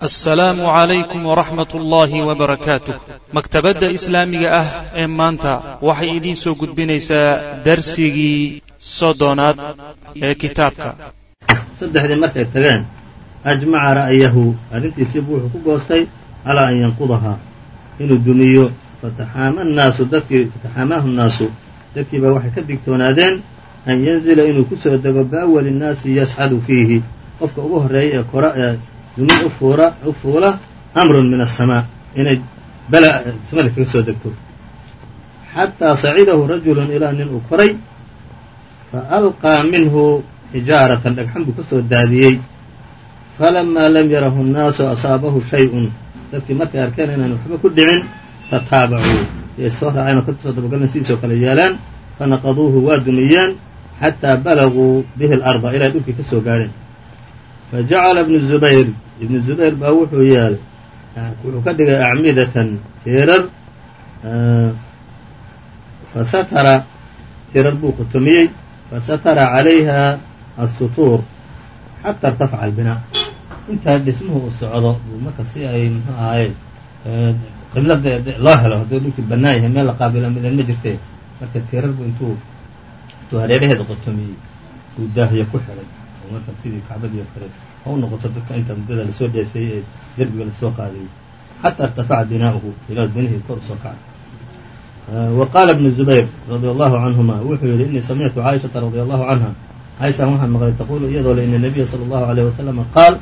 assalaamu calaykum waraxmat ullaahi wabarakaatuh maktabadda islaamiga ah ee maanta waxay idiin soo gudbinaysaa darsigii soddonaad ee kitaabka. Saddexdii markay tageen ajmaca ra'yahu arrintiisiibu wuxuu ku goostay calaa an yanqudahaa inuu dumiyo fataxaama nnaasu dadkii fataxaamaahu nnaasu. Dadkiibaa waxay ka digtoonaadeen an yanzila inuu ku soo dego biawali nnaasi yasxadu fiihi. Qofka ugu horreeya ee kora ee dumin u fuula amrun min aلsamaa inay bala samada kaga soo degto xataa sacidahu rajulu ilaa nin uu koray faalqaa minhu xijaaratan dhagxan buu ka soo daadiyey falamaa lam yarahu الnaasu asaabahu shay-un dadkii markay arkeen inaan waxba ku dhicin tataabacuu yay soo raaceen oo ka soo dabagaleen sidiisoo kale yeeleen fanaqaduuhu waa dumiyeen xataa balaguu bihi اlarda ilaa dhulkii ka soo gaadheen fajacala ibnu zubayr ibnu zubayr baa wuxuu yeelay wuxuu ka dhigay acmidatan tiirar fasatara tiirar buu qutumiyey fasatara calayha asutuur xataa irtafaca albinaa intaa dhismuhu uu socdo marka si ay muxuu ahaaye qiblada loo helo hadduu dhulkii bannaan yahay meel la qaabila midan ma jirte marka tiirar buu intuu intuu hareeraheeda qutumiyey uu daahiya ku xidhay marka sidii kacbadii oo kale ha u noqoto dadka inta muddada la soo dheeseeyey ee derbiga la soo qaadayey xataa irtafaca binaa'uhu ilaa binihii kor u soo kacay. Wa qaala ibnu zubayr radia allahu canhuma wuxuu yidhi inii samictu caaishata radia allahu canha caaishaan waxaan maqlay taquulu iyadoo le ina nabiya sala allahu alayh wasalama qaal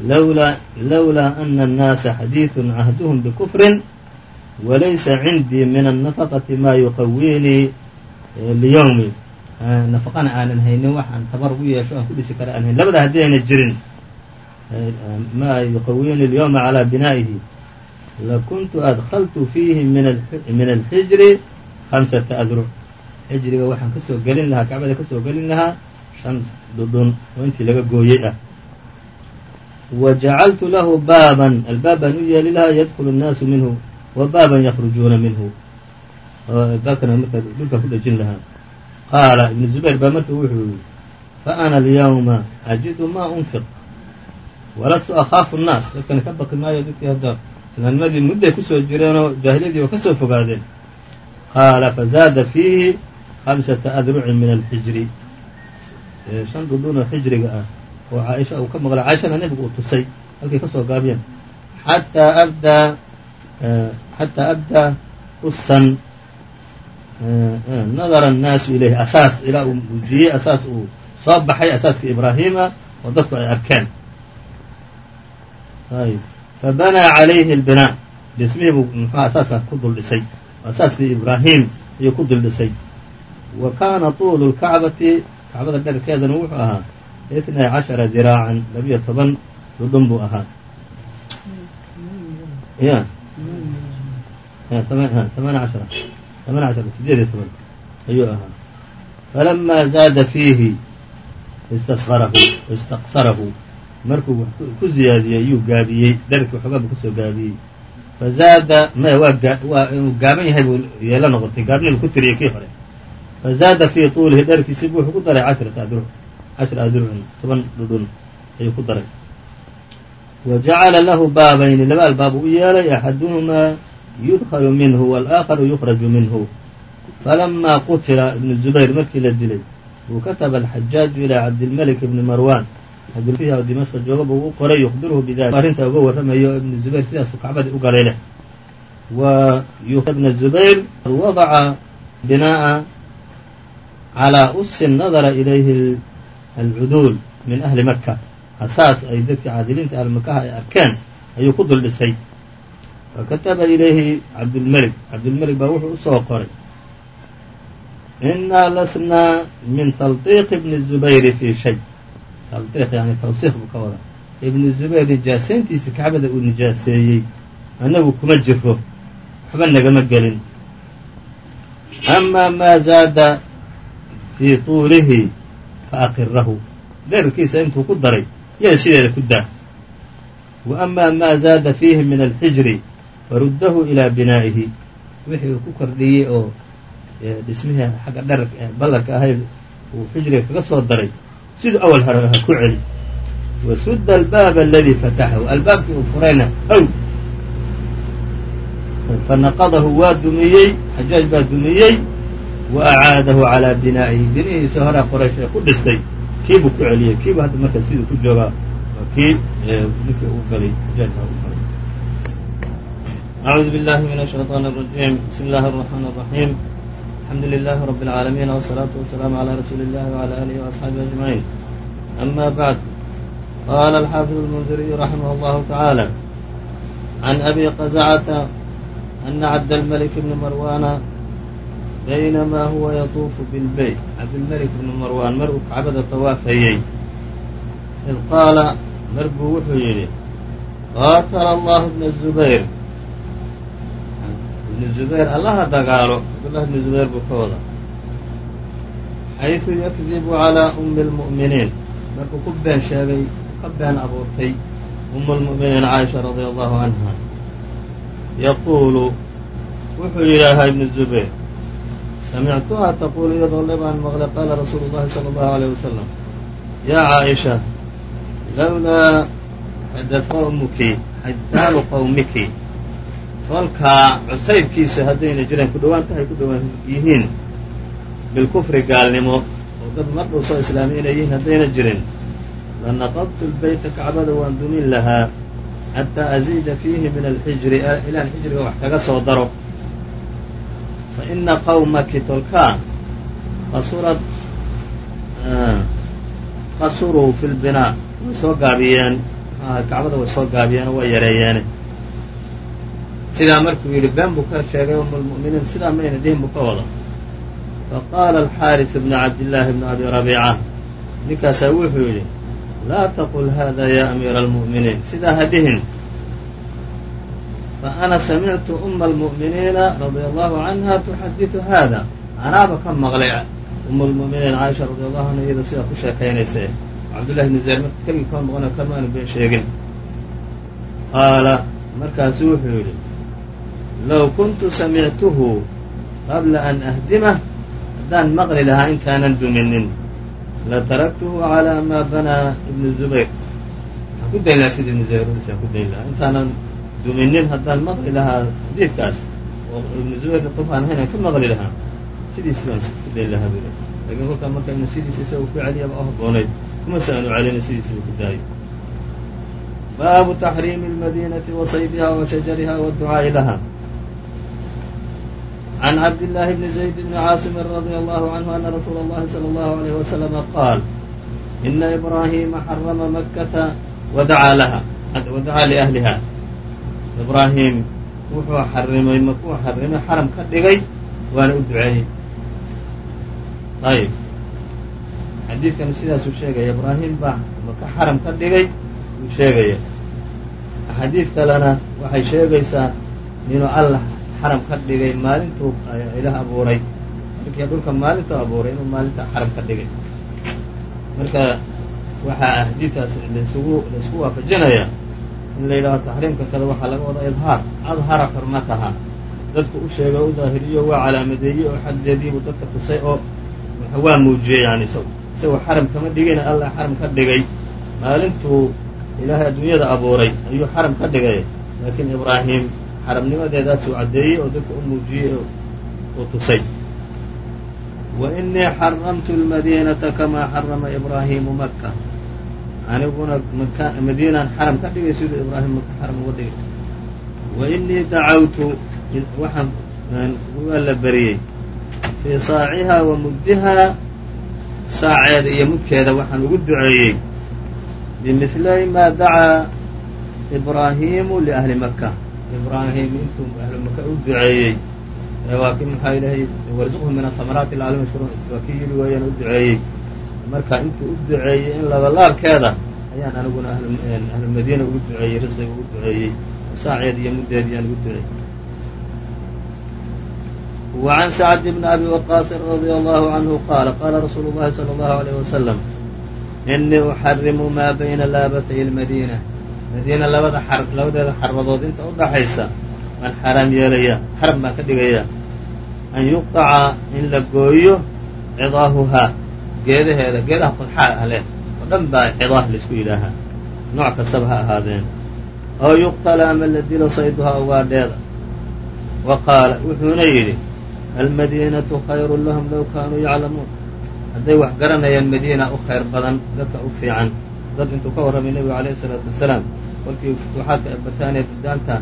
lowlaa ana annaasa xadiidun cahduhum bikufrin walaysa cindii min annafaqati maa yuqawiinii liyowmi nafaqana aanan haynin waxaan tabar ugu yeesho aan ku dhisi kara aan hayn. Labada haddii ayna jirin maa yuqawini اlyawma calىa binaa'ihi lakuntu adkaltu fiihi min alxijri hamsata adruc xijriga waxaan kasoo gelin lahaa kacbada kasoo gelin lahaa shan dhudhun oo intii laga gooyey ah wa jacaltu lahu baaban albaab baan u yeeli lahaa yadkulu الnaasu minhu wa baaban yakrujuuna minhu albaabkana markaa dhulka ku dhejin lahaa qaala ibnu zubayr baa marka wuxuu yihi faana alyawma ajidu maa unfiq walastu akhaafu nnaas dadkana ka baqi maayo dadkii hadda. Islaamnimadii mudday ku soo jireenoo jaahiliyadii oo ka soo fogaadeen. Qaala fazaada fiihi khamsata adrucin min alxijri shan dhudhunoo xijriga ah oo caaisha uu ka maqlay. Caaishana nebigu uu tusay. Halkay ka soo gaabiyeen. Xataa abdaa xataa abdaa usan nadara annaasu ilayhi asaas ilaa uu muujiyey asaas uu soo baxay asaaskii ibraahiima oo dadku ay arkeen fabanaa calayhi albinaa dhismihii buu muxuha asaaskaas ku dul dhisay asaaskii ibraahim ayuu ku dul dhisay wa kaana tuulu lkacbati kacbada dherkeedana wuxuu ahaa itnay cashara diraacan labiyo toban dhudhun buu ahaa sideed toban ayuu ahaa falamaa zaada fiihi istasarahu istaqsarahu markuu wax ku ziyaadiyey ayuu gaabiyey dherkii waxoogaaba ku soo gaabiyey fazaada maya waa inuu gaaban yahay buu yeelo noqotay gaabnibu ku tiriyey kii hore. Fazaada fii tuulihi dherkiisi wuxuu ku daray cashra adrucin toban dhudhun ayuu ku daray. Wa jacala lahu baabayni laba albaab u yeelay axaduhumaa yudkhalu minhu walaakharu yukhraju minhu. Falamaa qutila ibnu zubayr markii la dilay buu kataba alxajaaju ilaa cabdilmalik ibni marwan oo dimashqa jooga buu u qoray yukhbiruhu bidalik arrintaa uga warramayo ibnu zubayr sidaasuu kacbadii u galay leh wa ibna zubayr wadaca binaa'a calaa usin nadara ilayhi alcuduul min ahli maka asaas ay dadkii caadiliinta ahli makaha ay arkeen ayuu ku dul dhisay fakataba ilayhi cabdulmelik cabdulmelik baa wuxuu u soo qoray. Inaa lasnaa min taldiiqi bni zubayri fii shay yani tawsiiq buu ka wadaa ibnu zubayr nijaasayntiisii kacbada uu nijaaseeyey annagu kuma jiro waxba nagama gelin. Amaa maa zaada fii tuulihi fa aqirahu dherarkiisa intuu ku daray. Yaa sideeda ku daa wa amaa maa zaada fiihi min alxijri faruddahu ilaa binaa'ihi wixii uu ku kordhiyey oo dhismihii xagga dherarka ballarka ahayd uu xijriga kaga soo daray siduu awal hore aha ku celi wasudda albaaba aladii fataxahu albaabkii uu furayna how fanaqadahu waa dumiyey xajaaj baa dumiyey wa acaadahu calaa binaa'ihi binihiisa horaa qoraysh ee ku dhistay kiibuu ku celiyey kiibu hadda marka siduu ku joogaa waa kii ninkii uu galay xajaaj baa u galay أعوذ بالله من الشيطان الرجيم بسم الله الرحمن الرحيم الحمد لله رب العالمين والصلاة والسلام على رسول الله وعلى آله وأصحابه أجمعين أما بعد قال الحافظ المنذري رحمه الله تعالى عن أبي قزعة أن عبد الملك بن مروان بينما هو يطوف بالبيت عبد الملك بن مروان maruu kacbada طwaafayey إذ qaala mar buu wuxuu yidhi qاatla الله بن الزبير ibnu zubayr allaha dagaalo. Cabdullah ibnu zubayr buu ka wada xaysu yakdibu calaa ummi lmu'miniin markuu ku been sheegay ka been abuurtay umu lmu'miniin caaisha radia allahu canha yaquulu wuxuu yidhaahaa ibnu zubayr samictuha taquulu iyadoo lebaan maqlay qaala rasuulu llahi sala allahu aleyh wasalam yaa caaisha lawlaa xadatha umuki xadaalu qowmiki tolkaa cusaybkiisa haddayna jireen ku dhowaan tahay ku dhowaan yihiin bilkufri gaalnimo oo dad mar dhow soo islaamiy inay yihiin haddayna jirin lanaqadtu lbeyta kacbada waan dumin lahaa xataa aziida fiihi min alxijri ilaan xijriga wax kaga soo daro. Fa ina qawmaki tolkaa qasurad qasuruu fi lbinaa way soo gaabiyeen. Kacbada way soo gaabiyeen oo way yareeyeene sidaa markuu yidhi been buu ka sheegay um lmu'miniin sidaa mayna dhihin buu ka wada. Faqaala alxaaris bnu cabdillaahi bnu abi rabiica ninkaasaa wuxuu yidhi laa taqul hada ya amiira almu'miniin sidaa ha dhihin fa ana samictu uma almu'miniina radia allahu canha tuxadidu hada anaaba ka maqlay um lmu'miniin caaisha radia allahu canha iyadoo sidaa ku sheekaynaysa cabdullahi bnu zayr marka keligii kama maqnayo kamaanu been sheegin. Qaala markaasu wuxuu yidhi low kuntu samictuhu qabla an ahdimah haddaan maqli lahaa intaanan duminin lataraktuhu calaa maa banaa ibnu zubayr waxaan ku dayn lahaa sida ibnu zubayr ulisaan ku dayn lahaa. intaanan duminin haddaan maqli lahaa xadiidkaas. oo ibnu zubayrka qof aan ahayn aan ka maqli lahaa. sidiisi baan ku dayn lahaa buu lakiin kolkaa marka inu sidiisa isaga ku celiyaba u habboonayd kuma se aanu celina sidiisiba ku daayay. baabu taxriimi اlmadinati wa saydiha wa shajariha waadducaa'i laha cabdillaahi bni zayd bni caasimin radia allahu canhu ana rasuula اllahi salى allahu alayh wasalama qaal ina ibraahiima xarama makkata wadacaa laha wadacaa liahliha ibraahim wuxuu xarimay makuu xarimay xaram ka dhigay waana u duceeyey ayb xadiidkanu sidaasuu sheegaya ibraahim baa maka xaram ka dhigay uu sheegaya axaadiid kalena waxay sheegaysaa inuu allah xaram ka dhigay maalintuu ilaah abuuray. Markii dhulka maalintuu abuuray inuu maalintaa xaram ka dhigay. Marka waxaa xadiidkaas lasgu la isku waafajinaya in la yidhaaho taxriimka kale waxaa laga wadaa idhaar. Adhara xurmataha dadku u sheegay o u daahiriyo waa calaamadeeyey oo xaddeediibuu dadka tusay oo waa muujiyey yani isagoo xaram kama dhigayna allah xaram ka dhigay. Maalintuu ilaahay adduunyada abuuray ayuu xaram ka dhigay. Laakiin ibraahim xaramnimadeedaasuu caddeeyey oo dadka u muujiyey uu tusay. Wa inii xaramtu lmadiinata kamaa xarama ibraahimu maka aniguna madiinaan xaram ka dhigay siduu ibraahim maka xaram uga dhigay. Wa inii dacawtu waxaan waa la beriyey fii saacihaa wa muddihaa saaceeda iyo mudkeeda waxaan ugu duceeyey. Bimilay maa dacaa ibraahimu liahli maka ibraahim intuu ahlu maka u duceeyey waa ki maxaa ilahay warzuqhum min atamaraati lacalum yashkuruun waa kii yidhi waayaan u duceeyey marka intuu u duceeyey in labalaabkeeda ayaan aniguna ahlumadiina ugu duceeyey risqiga ugu duceeyey saaceed iyo muddeed yaan ugu duceeyey وعn سعد بن أbي وقاaص رضي الله عنه qاaل qاla رsuuل الlahi صلى الله عليه وسلم إنii أxarimu ma bayna laabatay الmadينة madiina labada labadeeda xaradood inta u dhaxaysa waan xaraam yeelaya xaram baan ka dhigaya an yuqطaca in la gooyo cidaahuhaa geedaheeda geedaha qodxaa ah leh oo dhan baa cidaah la isku yidhaahaa. Nooc kastaba ha ahaadeen. Aw yuqtala ama la dilo sayduhaa ugaadheeda. Wa qaala wuxuuna yidhi almadiinatu khayru lahum low kaanuu yaclamuun. Hadday wax garanayaan madiina u khayr badan dadka u fiican dad intuu ka warramay nebigu alayhi isalaatu wasalaam kolkii futuuxaadka ay bataan ee buddaanta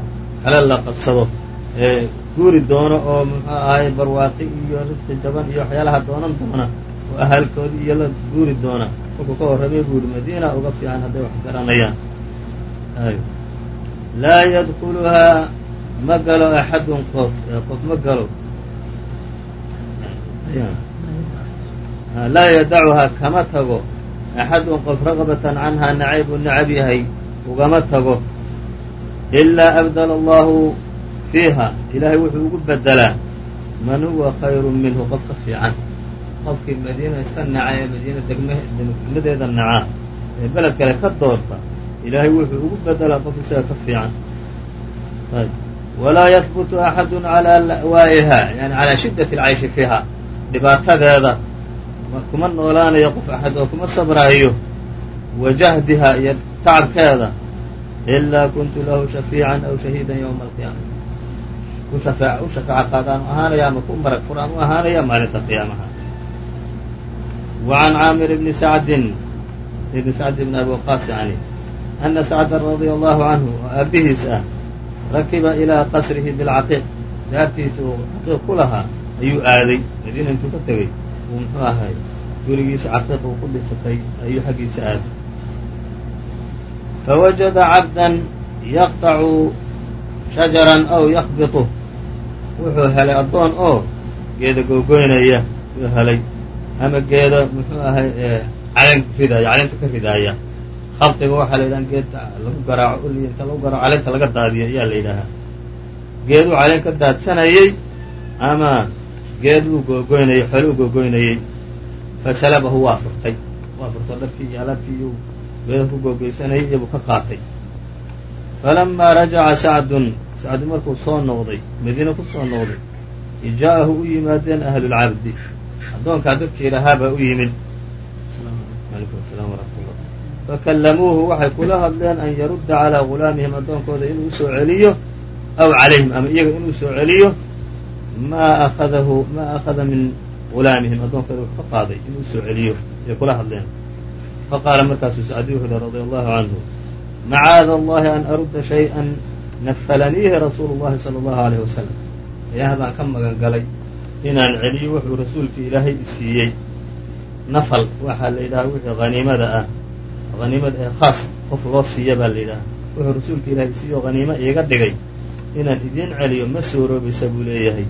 kale la qabsado ee guuri doono oo muxuu ahay barwaaqi iyo risqi jaban iyo waxyaalaha doonan doona oo ahalkoodi iyo la guuri doona. Kolkuu ka warramay buu yihi madiina uga fiican hadday wax garanayaan. Laa yadkuluhaa ma galo axadun qof qof ma galo. Laa yadacuhaa kama tago axadun qof raqbatan canhaa nacayb uu nacab yahay ugama tago ilaa abdala allahu fiiha ilaahay wuxuu ugu bedelaa man huwa khayru minhu qof ka fiican qofkii madiina iska naca ee madiina degmadeeda naca ee beled kale ka doorta ilaahay wuxuu ugu bedelaa qof isaga ka fiican walaa yahbutu axadu calaa la'waa'iha yani calaa shiddati alcayshi fiiha dhibaatadeeda kuma noolaanayo qof axad oo kuma sabraayo wa iyo tacabkeeda ilaa kuntu lahu shafiican aw shahiidan yowma alqiyaama u shafaaco qaadaanu ahaanaya ama ku marag furaan u ahaanaya maalinta qiyaamaha. Wa can caamir bni sacdin ibni sacd bni abi waqaas yani ana sacdan radia allahu canhu oo aabihiis ah rakiba ilaa qasrihi bilcaqiiq daartiisa uu caqiiq ku lahaa ayuu aaday madiina intuu ka tegey uu muxuu ahay. Gurigiisa caqiiq uu ku dhisatay ayuu xaggiisa aaday. Fawajada cabdan yaqطacu shajaran aw yakbiطu wuxuu helay addoon oo geeda googoynaya uu helay ama geeda muxuu ahay caleen ridaaya caleenta ka ridaaya. Khabdiga waxaa la yidhaha geedta lagu garaaco uli inta lagu garaaco caleenta laga daadiyo ayaa la yidhaahaa geeduu caleen ka daadsanayey ama geed uu googoynayey xoole uu googoynayey fasalabahu waa furtay. Waa furtay dharkii iyo alaabkii iyuu geeda ku googeysanayay iyobuu ka qaatay. Falamaa rajaca sacdun sacdu markuu soo noqday madiine ku soo noqday ijaa'ahu u yimaadeen ahlulcabdi addoonkaa dadkii lahaabaa u yimid. Alaykum. Asalaam waraxmatullah fakallamuuhu waxay kula hadleen an yarudda calaa gulaamihim addoonkooda inuu u soo celiyo aw calayhim ama iyaga inuu soo celiyo maa akhadahu maa akhada min gulaamihim addoonkooda wuxuu ka qaaday inuu u soo celiyo ayay kula hadleen faqaala markaasuu sacdi wuxu uhi radia allahu canhu macaada allahi an arudda shay-an nafalaniihi rasuulu llahi sala allahu alayh wasalam ilaah ka magan galay inaan celiyo wuxuu rasuulkii ilaahay isiiyey nafal waxaa la yidhaha wixii haniimada ah haniimada ee khaas qof loo siiya baa la yidhaha wuxuu rasuulka ilaahay isiiyo haniimo iiga dhigay inaan idiin celiyo ma suuroobaysa buu leeyahay.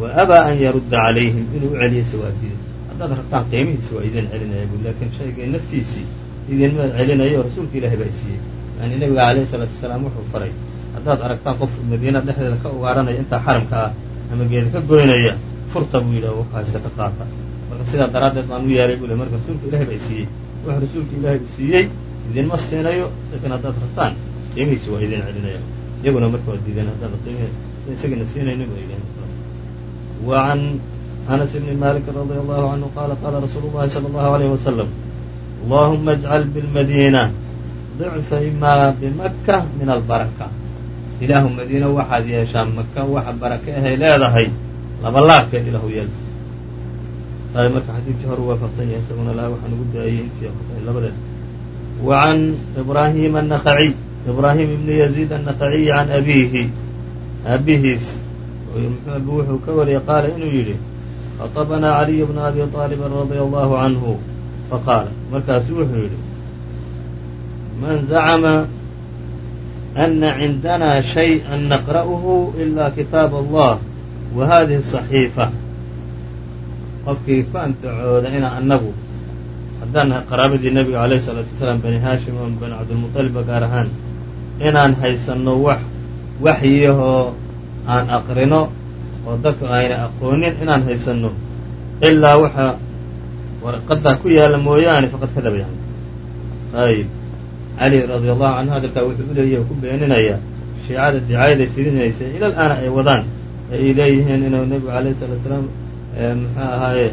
Wa abaa an yarudda calayhim inuu u celiyaysa waa diiday haddaad rabtaan qiimihiisa waa idiin celinaya bu laakiin shaygay naftiisii idinma celinayo rasuulka ilaahay baa isiiyey yani nebiga alayhi salaatu wasalaam wuxuu faray haddaad aragtaan qof madiina dhexdeeda ka ugaaranaya intaa xaramka ah ama geeda ka goynaya furta buu yidhi oo haysta ka qaata. Marka sidaa daraaddeed baan u yeelay buu le marka rasuulka ilahay baa isiiyey wax rasuulka ilaahay isiiyey idinma siinayo laakiin haddaad rabtaan qiimihiisa waa idiin celinaya iyaguna marka waa diideen haddaan isagana siinaynin ba yidhaheen wa can anas bni malik radia allahu canhu qaala qaala rasuulu llahi sala allahu alayh wasalam allahuma ajcal bilmadiina dicfay maa bimaka min albaraka ilaahu madiina waxaad yeeshaa maka waxa barake ahay leedahay laba laabkeed ilahu yeel marka xadiidkii hore waafaqsan yahay isaguna la waxaan ugu daayey intii labadeed wa can ibraahim annakaciy ibraahim ibni yaziid annakaciyi can abiihi aabihiis wuxuu ka wariyey qaala inuu yidhi khaطabanaa caliy bna abi طaalibin radia allahu canhu faqaala markaasu wuxuu yidhi man zacma ana cindanaa shayئa naqra'uhu ila kitaab allah wa hadihi صaxiifa qofkii ku antacooda inaa annagu haddaan nahay qaraabadii nebiga alayh الsalaatu wasalaam bani haashim o bani cabdilmuطalibba gaar ahaan inaan haysanno wax waxyihoo aan aqrino oo dadku ayna aqoonin inaan haysanno ilaa waxa warqaddaa ku yaalla mooyaane faqad kadaba yani ayb cali radia allahu canhu hadalkaa wuxuu u leeyahy ku beeninayaa shiicada dicaayaday fidinaysa ilal aana ay wadaan ee ay leeyihiin inuu nebigu alayh salatu salaam muxuu ahaaye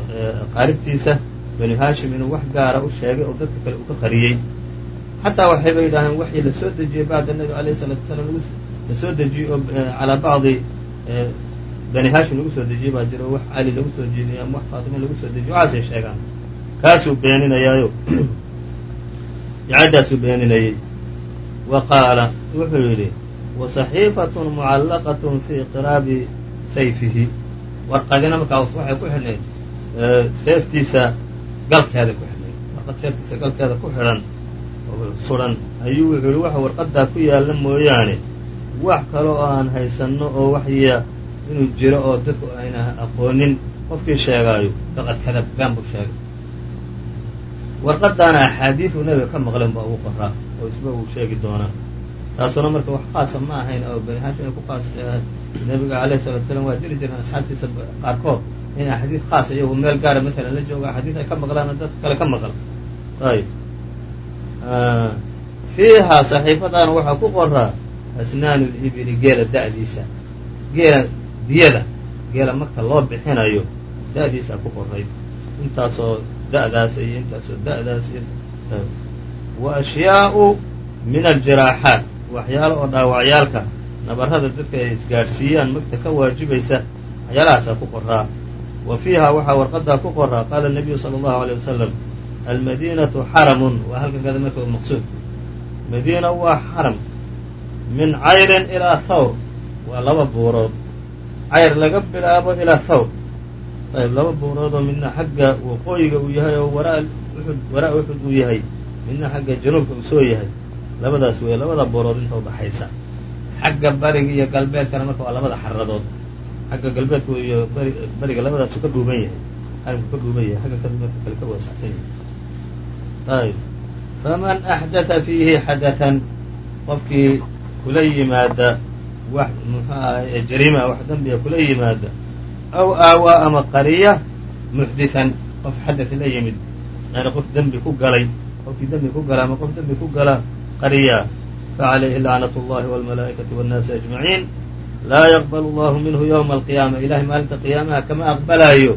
qaaribtiisa bani haashim inuu wax gaara u sheegay oo dadka kale uu ka qariyey xataa waxayba yidhahdeen waxii la soo dejiyey bacda nebi alayh salatu wasalaam la soo dejiyey oo eh, calaa bacdi eh, bani hashim lagu soo dejiyey baa jira oo wax cali lagu soo jeediyey ama wax faatima lagu soo dejiyey waxaasay sheegaan. Kaasuu beeninayaayo. Icaadaasuu beeninayey wa qaala wuxuu yidhi wasaxiifatun mucallaqatun fii qiraabi sayfihi. Warqadina markaa waxay ku xidhnayd eh, seeftiisa galkeeda ku xidhnayd warqad seeftiisa galkeeda ku xidhan suran ayuu wuxuu yihi waxa warqadaa ku yaalla mooyaane. Wax kale oo aan haysanno oo waxya inuu jiro oo dadku ayna aqoonin. Qofkii sheegaayo faqad kadab been buu sheegay. Warqadaana axaadiidu nebiga ka maqleen baa ugu qoraa oo isba uu sheegi doonaa taasuna marka wax qaasa ma ahayn oo bani hashim ay ku qaas nebiga alayh salatu salaam waa jiri jireen asxaabtiisa qaarkood in axaadiid khaasa iyagu meel gaara maalan la jooga axaadiid ay ka maqlaan dadka kale ka maqlan. Ayb fiihaa saxiifadaana waxaa ku qoraa asnaanu libili geela da'diisa geela diyada geela marka loo bixinayo da'diisaa ku qoray intaasoo da'daas iyo intaasoo da'daas iyo wa ashyaau min aljiraaxaat waxyaalo oo dhaawacyaalka nabarrada dadka ay isgaadhsiiyaan magta ka waajibaysa waxyaalahaasaa ku qoraa wa fiihaa waxaa warqadaa ku qoraa qaala nabiyu sala allahu aleyh wasalam almadiinatu xaramun waa halkan kada marka maqsuud madiina waa xaram min cayrin ilaa thawr waa laba buurood cayr laga bilaabo ilaa thawr ayb laba buuroodoo midna xagga waqooyiga uu yahay oo waraa uxud waraa uxud uu yahay midna xagga januubka uu soo yahay labadaas weeye labada buurood inta udhaxaysa xagga bariga iyo galbeedkana marka waa labada xaradood xagga galbeedka iyo bari bariga labadaasu ka dhuuban yahay xarimku ka dhuuban yahay xagga kale ka waasacsan yahay faman axdatha fiihi xadathan qofkii kula yimaada wax muxuu ahay jariima wax dembiga kula yimaada aw aawaa ama qariya muxdihan qof xadaث la yimid yani qof dembi ku galay qofkii dembi ku gala ama qof dembi ku gala qariya faعalayhi lacnaة اllahi wاlmalaa'ikaةi wالnaasi aجmaciin laa yaqbal اllahu minhu ywma alqiyaama ilahay maalinta qiyaamaha kama aqbalaayo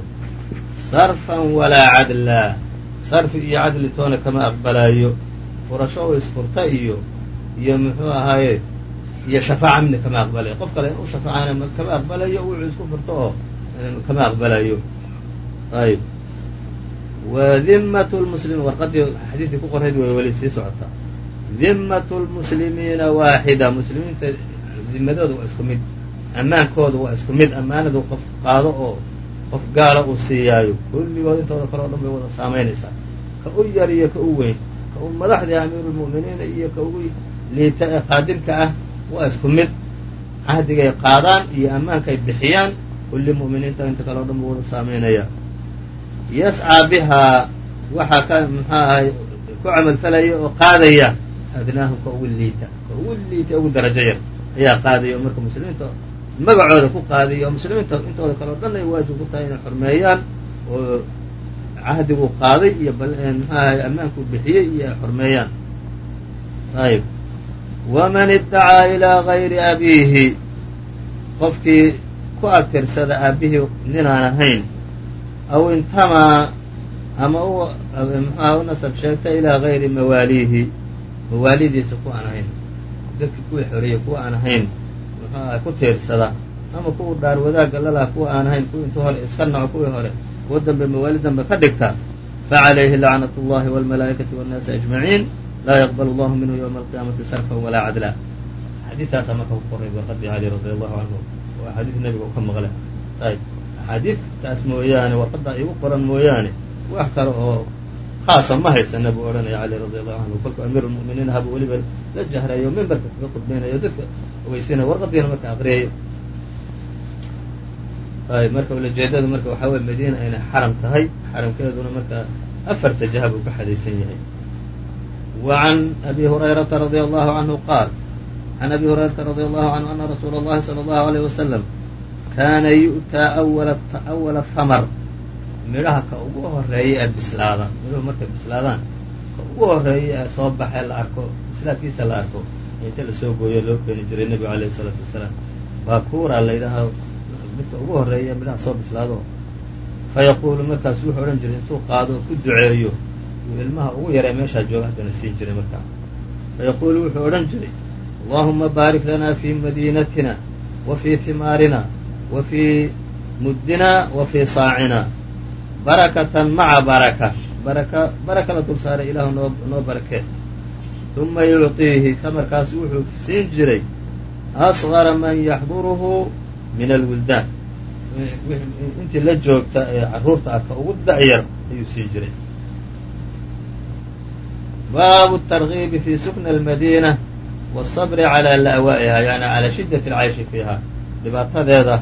sarfan walaa cadla sarfi iyo cadli toona kama aqbalaayo. Furasho oo isfurta iyo iyo muxuu ahaaye iyo shafaaca midna kama aqbalayo qof kale u shafaacana kama aqbalayo wuxuu isku furto oo kama aqbalayo wa dimat lmuslimiin warqadii xadiidkii ku qorayd way weli sii socotaa. Dimat lmuslimiina waaxida muslimiinta dimadooda waa isku mid ammaankooda waa isku mid ammaanadu qof qaado oo qof gaala uu siiyaayo. Kulligood intooda kale o dhan bay wada saamaynaysaa ka u yar iyo ka u weyn ka u madaxdii amiiruulmu'miniina iyo ka ugu liita ee qaadilka ah waa isku mid. Cahdigay qaadaan iyo ammaankay bixiyaan kulli mu'miniinta inta kale o dhan buu wada saamaynaya. Yascaa bihaa waxaa ka muxuu ahay ku camalfalaya oo qaadaya adnaahum ka ugu liita ka ugu liita ugu darajo yar. Ayaa qaadaya oo marka muslimiinta magacooda ku qaadaya oo muslimiinta intooda kale o dhan ay waajib ku tahay inay xurmeeyaan oo cahdiguu qaaday iyo muxuu ahay ammaankuu bixiyey iyo ay xurmeeyaan. Ayb waman iddacaa ilaa gayri abiihi. Qofkii ku abtirsada aabihii ninaan ahayn aw intamaa ama u muxuaha u nasab sheegta ilaa gayri mawaaliihi mawaalidiisa ku aan ahayn. Dadkii kuwii xoreeyey kuwa aan ahayn muxuu aha ku tiirsada ama kuwa dhaar wadaagga lalaha kuwa aan ahayn kuwa intuu hore iska naco kuwii hore kuwa dambe mawaali dambe ka dhigta facalayhi lacnat اllahi wاlmalaa'ikati wاnnaasi ajmaciin laa yaqbal allahu minhu ywma alqiyaamati sarfan walaa cadla xadiidtaasaa marka ku qoray warqadii cali radi allahu canhu oo axaadiis nebiga u ka maqle ayb axaadiidtaas mooyaane warqadaa igu qoran mooyaane wax kale oo khaasa ma haysana buu odhanaya cali radi allahu canhu kolkuu amiir lmu'miniin aha buu weliba la jahrayo o mimbarka kaga khudbaynayo dadka ogeysiinayo warqadiina marka aqriyayo ayb marka ulajeedada marka waxaa weye madiina inay xaram tahay. Xaramkeeduna marka afarta jaha buu ka xadaysan yahay. Wa can abi hurayrata radia allahu canhu qaal can abi hurayrata radia allahu canhu ana rasuula اllahi salى allahu alayh wasalam kaana yu'taa awala hamar midhaha ka ugu horreeya ee bislaada midhuhu markay bislaadaan ka ugu horreeya ee soo baxee la arko bislaadkiisa la arko inta la soo gooyo loo keeni jiray nebigu alayh isalaatu wasalaam baakuura la yidhaaha midka ugu horreeya midhaha soo bislaado fayaquulu markaasu wuxuu odhan jiray intuu qaado oo ku duceeyo. Uu ilmaha ugu yaree meeshaa jooga haddana siin jiray markaa fayaquulu wuxuu odhan jiray allahuma baarik lana fii madiinatina wa fii himaarina wa fii muddina wa fii saacina. Barakatan maca baraka. Baraka baraka la dul saaray ilaahu noo noo barakee uma yucطiihi tamarkaas wuxuu siin jiray asqara man yaxduruhu min alwildaan intii la joogta ee carruurta ah ka ugu dacyar ayuu siin jiray baabu الtargiibi fi sukna اlmadiina wالصabri calى la'waa'iha yani calى shidaة اlcayshi fiiha dhibaatadeeda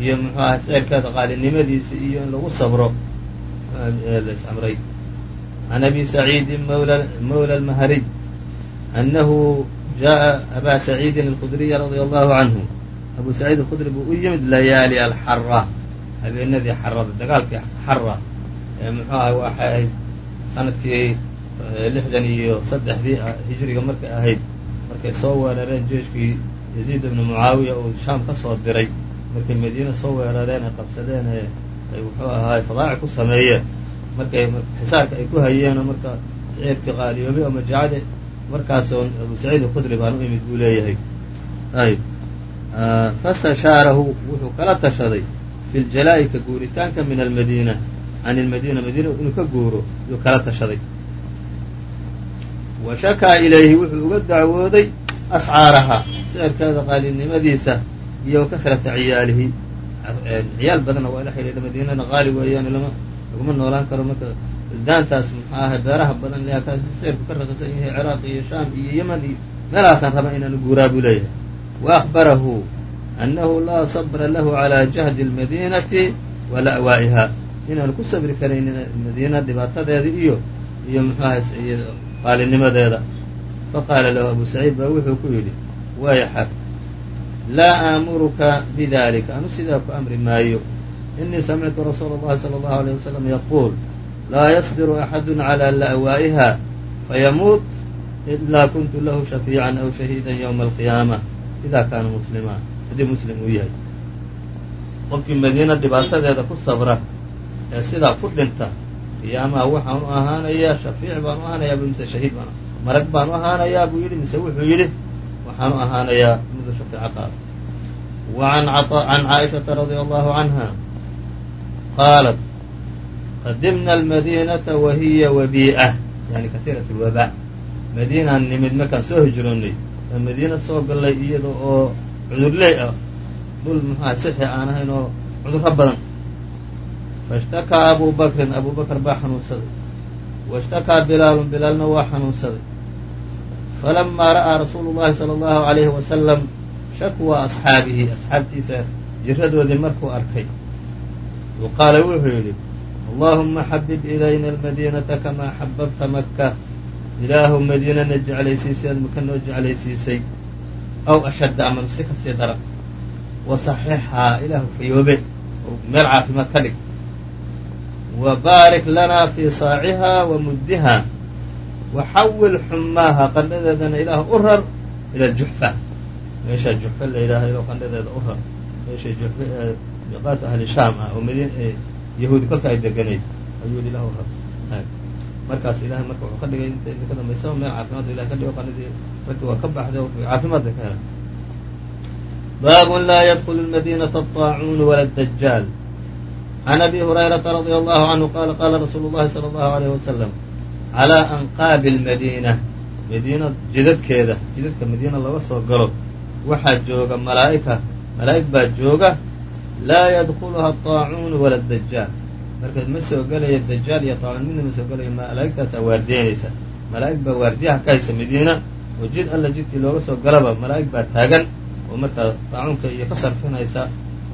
iyo muxuu aha sicirkeeda qaalinimadiisa iyo in lagu sabro lasamray can abi saciidi mawla اlmahariy annahu jaءa aba saciidin اlkhudriya radia allahu canhu abu saciid alkhudri buu u yimid layaali alxara habeenadii xarada dagaalkii xara ee muxuu aha waxay ahayd sannadkii lixdan iyo saddexdii hijriga markay ahayd. Markay soo weerareen jeeshkii yaziid ibnu mucaawiya uu shaam ka soo diray. Markay madiine soo weerareen ay qabsadeen ee ay wuxuu ahaay fadaaci ku sameeyeen. Markay xisaarka ay ku hayeenoo marka siciirkii qaaliyoobay oo majaacada markaasoo abu saciid alkhudri baan u imid buu leeyahay. Ayb fastashaarahu wuxuu kala tashaday fi ljalaa'i ka guuritaanka min almadiina can ilmadiina madiina inuu ka guuro yuu kala tashaday wa shakaa ilayhi wuxuu uga dacwooday ascaarahaa sicirkeeda qaalinimadiisa iyo kasrata ciyaalihi ciyaal badanna waa la xidhiidha madiinana qaali weeyaan laguma noolaan karo marka buldaantaas muxuu ahay beeraha badan sicirku ka raqisan yahay ciraaq iyo shaam iyo yeman iyo meelahaasaan raba inaanu guuraa buu leeyahay wa akbarahu annahu laa sabra lahu calaa jahdi almadiinati wa la'waa'iha inaanu ku sabri karaynin madiina dhibaatadeeda iyo iyo muxuu ahay qaalinimadeeda faqaala lahu abu saciid baa wuxuu ku yidhi wayxak laa aamuruka bidalika anu sidaa ku amri maayo inii samictu rasuula اllahi salى اllahu alيyه wasalam yaquul laa yasbiru axadu calى la'waa'iha fayamuut ilaa kuntu lahu shafiican aw shahiida ywma alqiyaama ida kaana muslima haddii muslim uu yahay qofkii madiina dhibaatadeeda ku sabra ee sidaa ku dhinta qiyaamaha waxaan u ahaanayaa shafiic baan u ahaanayaa mise shahiid baan marag baan u ahaanayaa buu yidhi mise wuxuu yidhi waxaan u ahaanayaa midu shafeeco qaada wa can caaishata radia allahu canha qaalat qadimna almadiinata wa hiya wabii'a yani kasiirat lwabaa madiinaan nimid markaan soo hijroonnay ee madiina soo gallay iyada oo cudurley ah. Dhul muxuha sixi aan ahayn oo cudurro badan. Faishtakaa abu bakrin baa xanuunsaday. Waishtakaa bilaalun bilaalna waa xanuunsaday. Falamaa ra'aa rasuulu llahi sala allahu alayhi wasalam shakwa asxaabihi asxaabtiisa jiradoodii markuu arkay. U qaala wuxuu yidhi allahuma xabib ilayna almadiinata kamaa xababta maka ilaahu madiinana jeclaysiisay aad maka noo jeclaysiisay aw ashadda ama mise ka sii dara wasaxixhaa ilaahu fayoobe oo meel caafimaad ka dhig wa baarik lanaa fii saacihaa wa muddiha waxawil xumaaha qandhadeedana ilaah u rar ila juxfa meesha juxfa la yidhaaha iloo qandhadeeda u rar meesha juxfa ee ahli shaam ah oo madiin yahuudi kolka ay deganayd ayuu ilah u rar markaas ilahay marka wuxuu ka dhigay inta idin ka dambaysaba meel caafimaad ilahay ka dhigo qandhadii raggi waa ka baxday caafimaad bay ka helan baabun laa yadkulu lmadinata aطaacuun wala dajaal can abi hurayrata radia allahu canhu qaala qaala rasuulu llahi sala allahu alayh wasalam calaa anqaabi almadiina madiina jidadkeeda jidadka madiina laga soo galo waxaa jooga malaa'ika malaa'ig baa jooga laa yadkuluha aطaacuun wala dajaal marka ma soo gelaya dajaal iyo taacuun midna ma soo gelaya malaa'igtaasaa waardiyanaysa malaa'ig baa waardiyaha ka haysa madiina oo jid alla jidkii looga soo galaba malaa'ig baa taagan oo markaa taacuunka iyo ka sarfinaysa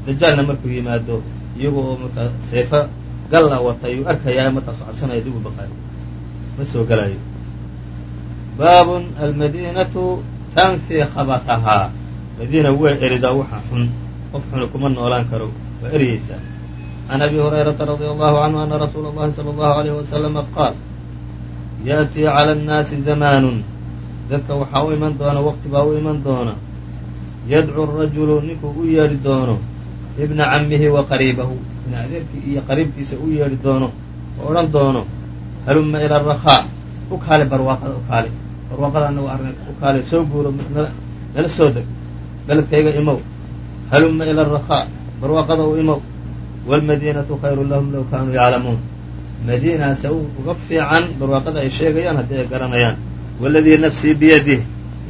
dajaalna markuu yimaado iyaga oo markaa seefo galla wata ayuu arkayaa markaasu cabsanaya dib u baqaayo. Ma soo gelayo baabun almadiinatu tanfi khabatahaa madiina way eridaa waxa xun. Qof xuni kuma noolaan karo. Waa eryeysaa can abi hurayrata radia allahu canhu ana rasuula اllahi salى allahu alayh wasalama qaal ya'tii cala annaasi zamaanun dadka waxaa u iman doona waqti baa u iman doona yadcu rajulu ninkuu u yeedhi doono ibna cammihi wa qariibahu ibna adeerkii iyo qariibkiisa u yeedhi doono oo odhan doono halumma ila arakhaa u kaale barwaaqada u kaale barwaaqada anagu arnay u kaalay soo guuro nala soo deg beledkayga imow halumma ila arakhaa barwaaqada u imow wاlmadiinatu khayru lahum low kaanuu yaclamuun madiinaase uga fiican barwaaqada ay sheegayaan haddii ay garanayaan waladii nafsii biyadih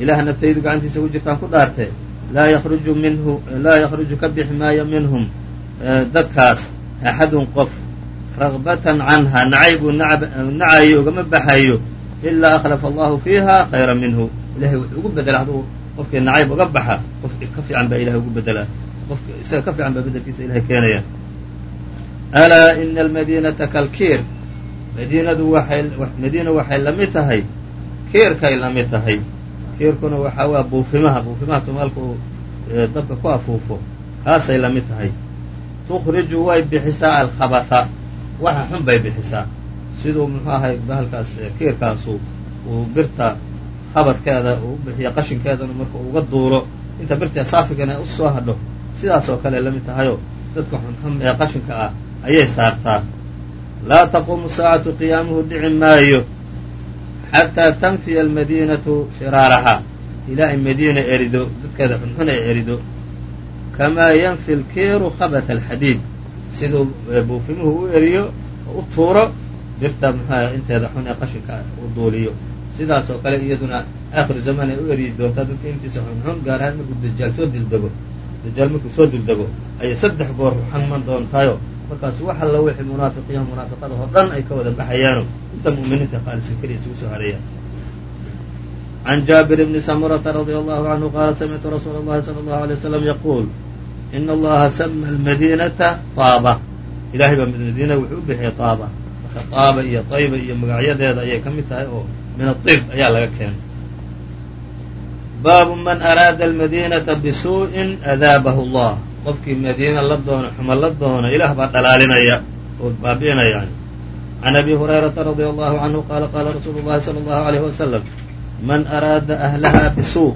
ilaah naftaydu gacantiisa ku jirtaan ku dhaartee laa yakhruju minhu laa yakhruju ka bixi maayo minhum dadkaas axadun qof ragbatan canha nacayb uu nacayo ugama baxayo ilaa akhlafa allahu fiiha khayra minhu ilahay wuxuu ugu bedela hadduu qofkii nacayb uga baxa qof ka fiican baa ilahay ugu bedelaa qof isaga ka fiican baa bedelkiisa ilahay keenaya alaa ina almadiinata kalkiir madiinadu waxay madiina waxay la mid tahay kiirkay la mid tahay kiirkuna waxaa waa buufimaha buufimaha tumaalka uu dabka ku afuufo kaasay la mid tahay tukhriju way bixisaa alkhabasa waxa xun bay bixisaa siduu muxuu ahay bahalkaas kiirkaasu uu birta khabadkeeda uu bixiyo qashinkeedana marka uga duuro inta birta saafigana u soo hadho sidaas oo kale la mid tahayoo dadka xunxun ee qashinka ah ayay saartaa laa taquumu saacatu qiyaamuhu dhici maayo xataa tanfiya almadiinatu shiraarahaa ilaa ay madiina erido dadkeeda xunxun ay erido kamaa yanfi lkiiru khabata alxadiid. Siduu buufimuhu u eriyo oo u tuuro birta muxuaha inteeda xun ee qashinka u duuliyo. Sidaas oo kale iyaduna aakhiru zamaan ay u eryi doontaa dadka intiisa xunxun gaar ahaan markuu dajaal soo dildego. Dajaal markuu soo duldego ayay saddex goor xanman doontaayo markaas wax alla wixii munaafiqiyaha munaafiqada oo dhan ay ka wada baxayaano inta mu'miniinta qaaliska keliya isugu soo hadhaeyaan can jaabir bni samurata radia allahu canhu qaala samictu rasuula allahi sala allahu alay wasalam yaquul ina allaha sama almadiinata taaba. Ilahay baa madiina wuxuu u taaba. Marka taaba iyo tayba iyo magacyadeeda ayay ka mid tahay oo min aطib ayaa laga keenay. Baabu man araada almadiinata bisuuءin adaabahu allah qofkii madiina la doono xuma la doono ilaah baa dhalaalinaya oo baabi'inaya yani can abi hurayrata radia allahu canhu qaala qaala rasuulu llahi salى allahu alayh wasalam man araada ahlaha bisuu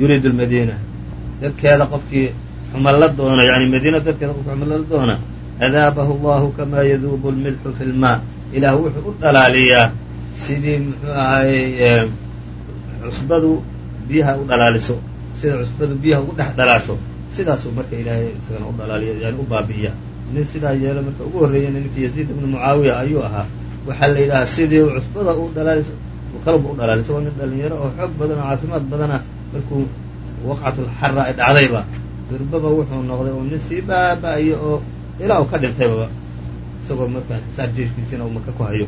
yuriidu lmadiina. Dadkeeda qofkii xuma la doona yani madiina dadkeeda qofkii xuma la doona adaabahu allahu kamaa yaduubu lmilxu fi lmaa. Ilaah wuxuu u dhalaaliyaa sidii muxuu ahaayey cusbadu biyaha u dhalaaliso sida cusbadu biyaha ugu dhex dhalaasho sidaasu marka ilaahay isagana u dhalaaliyo yani u baabi'iya. Nin sidaa yeelo marka ugu horreeyana ninkii yaziid ibnu mucaawiya ayuu ahaa. Waxaa la yidhahaa sidii cusbada u dhalaali kalaba u dhalaali isagoo nin dhalinyaro oo xoog badan oo caafimaad badana markuu waqcatulxarra ay dhacdayba birbaba wuxuu noqday oo nin sii baaba'ayo oo ilaa u ka dhintayba isagoo markaa xisaab jeerkiisiina uu maka ku hayo.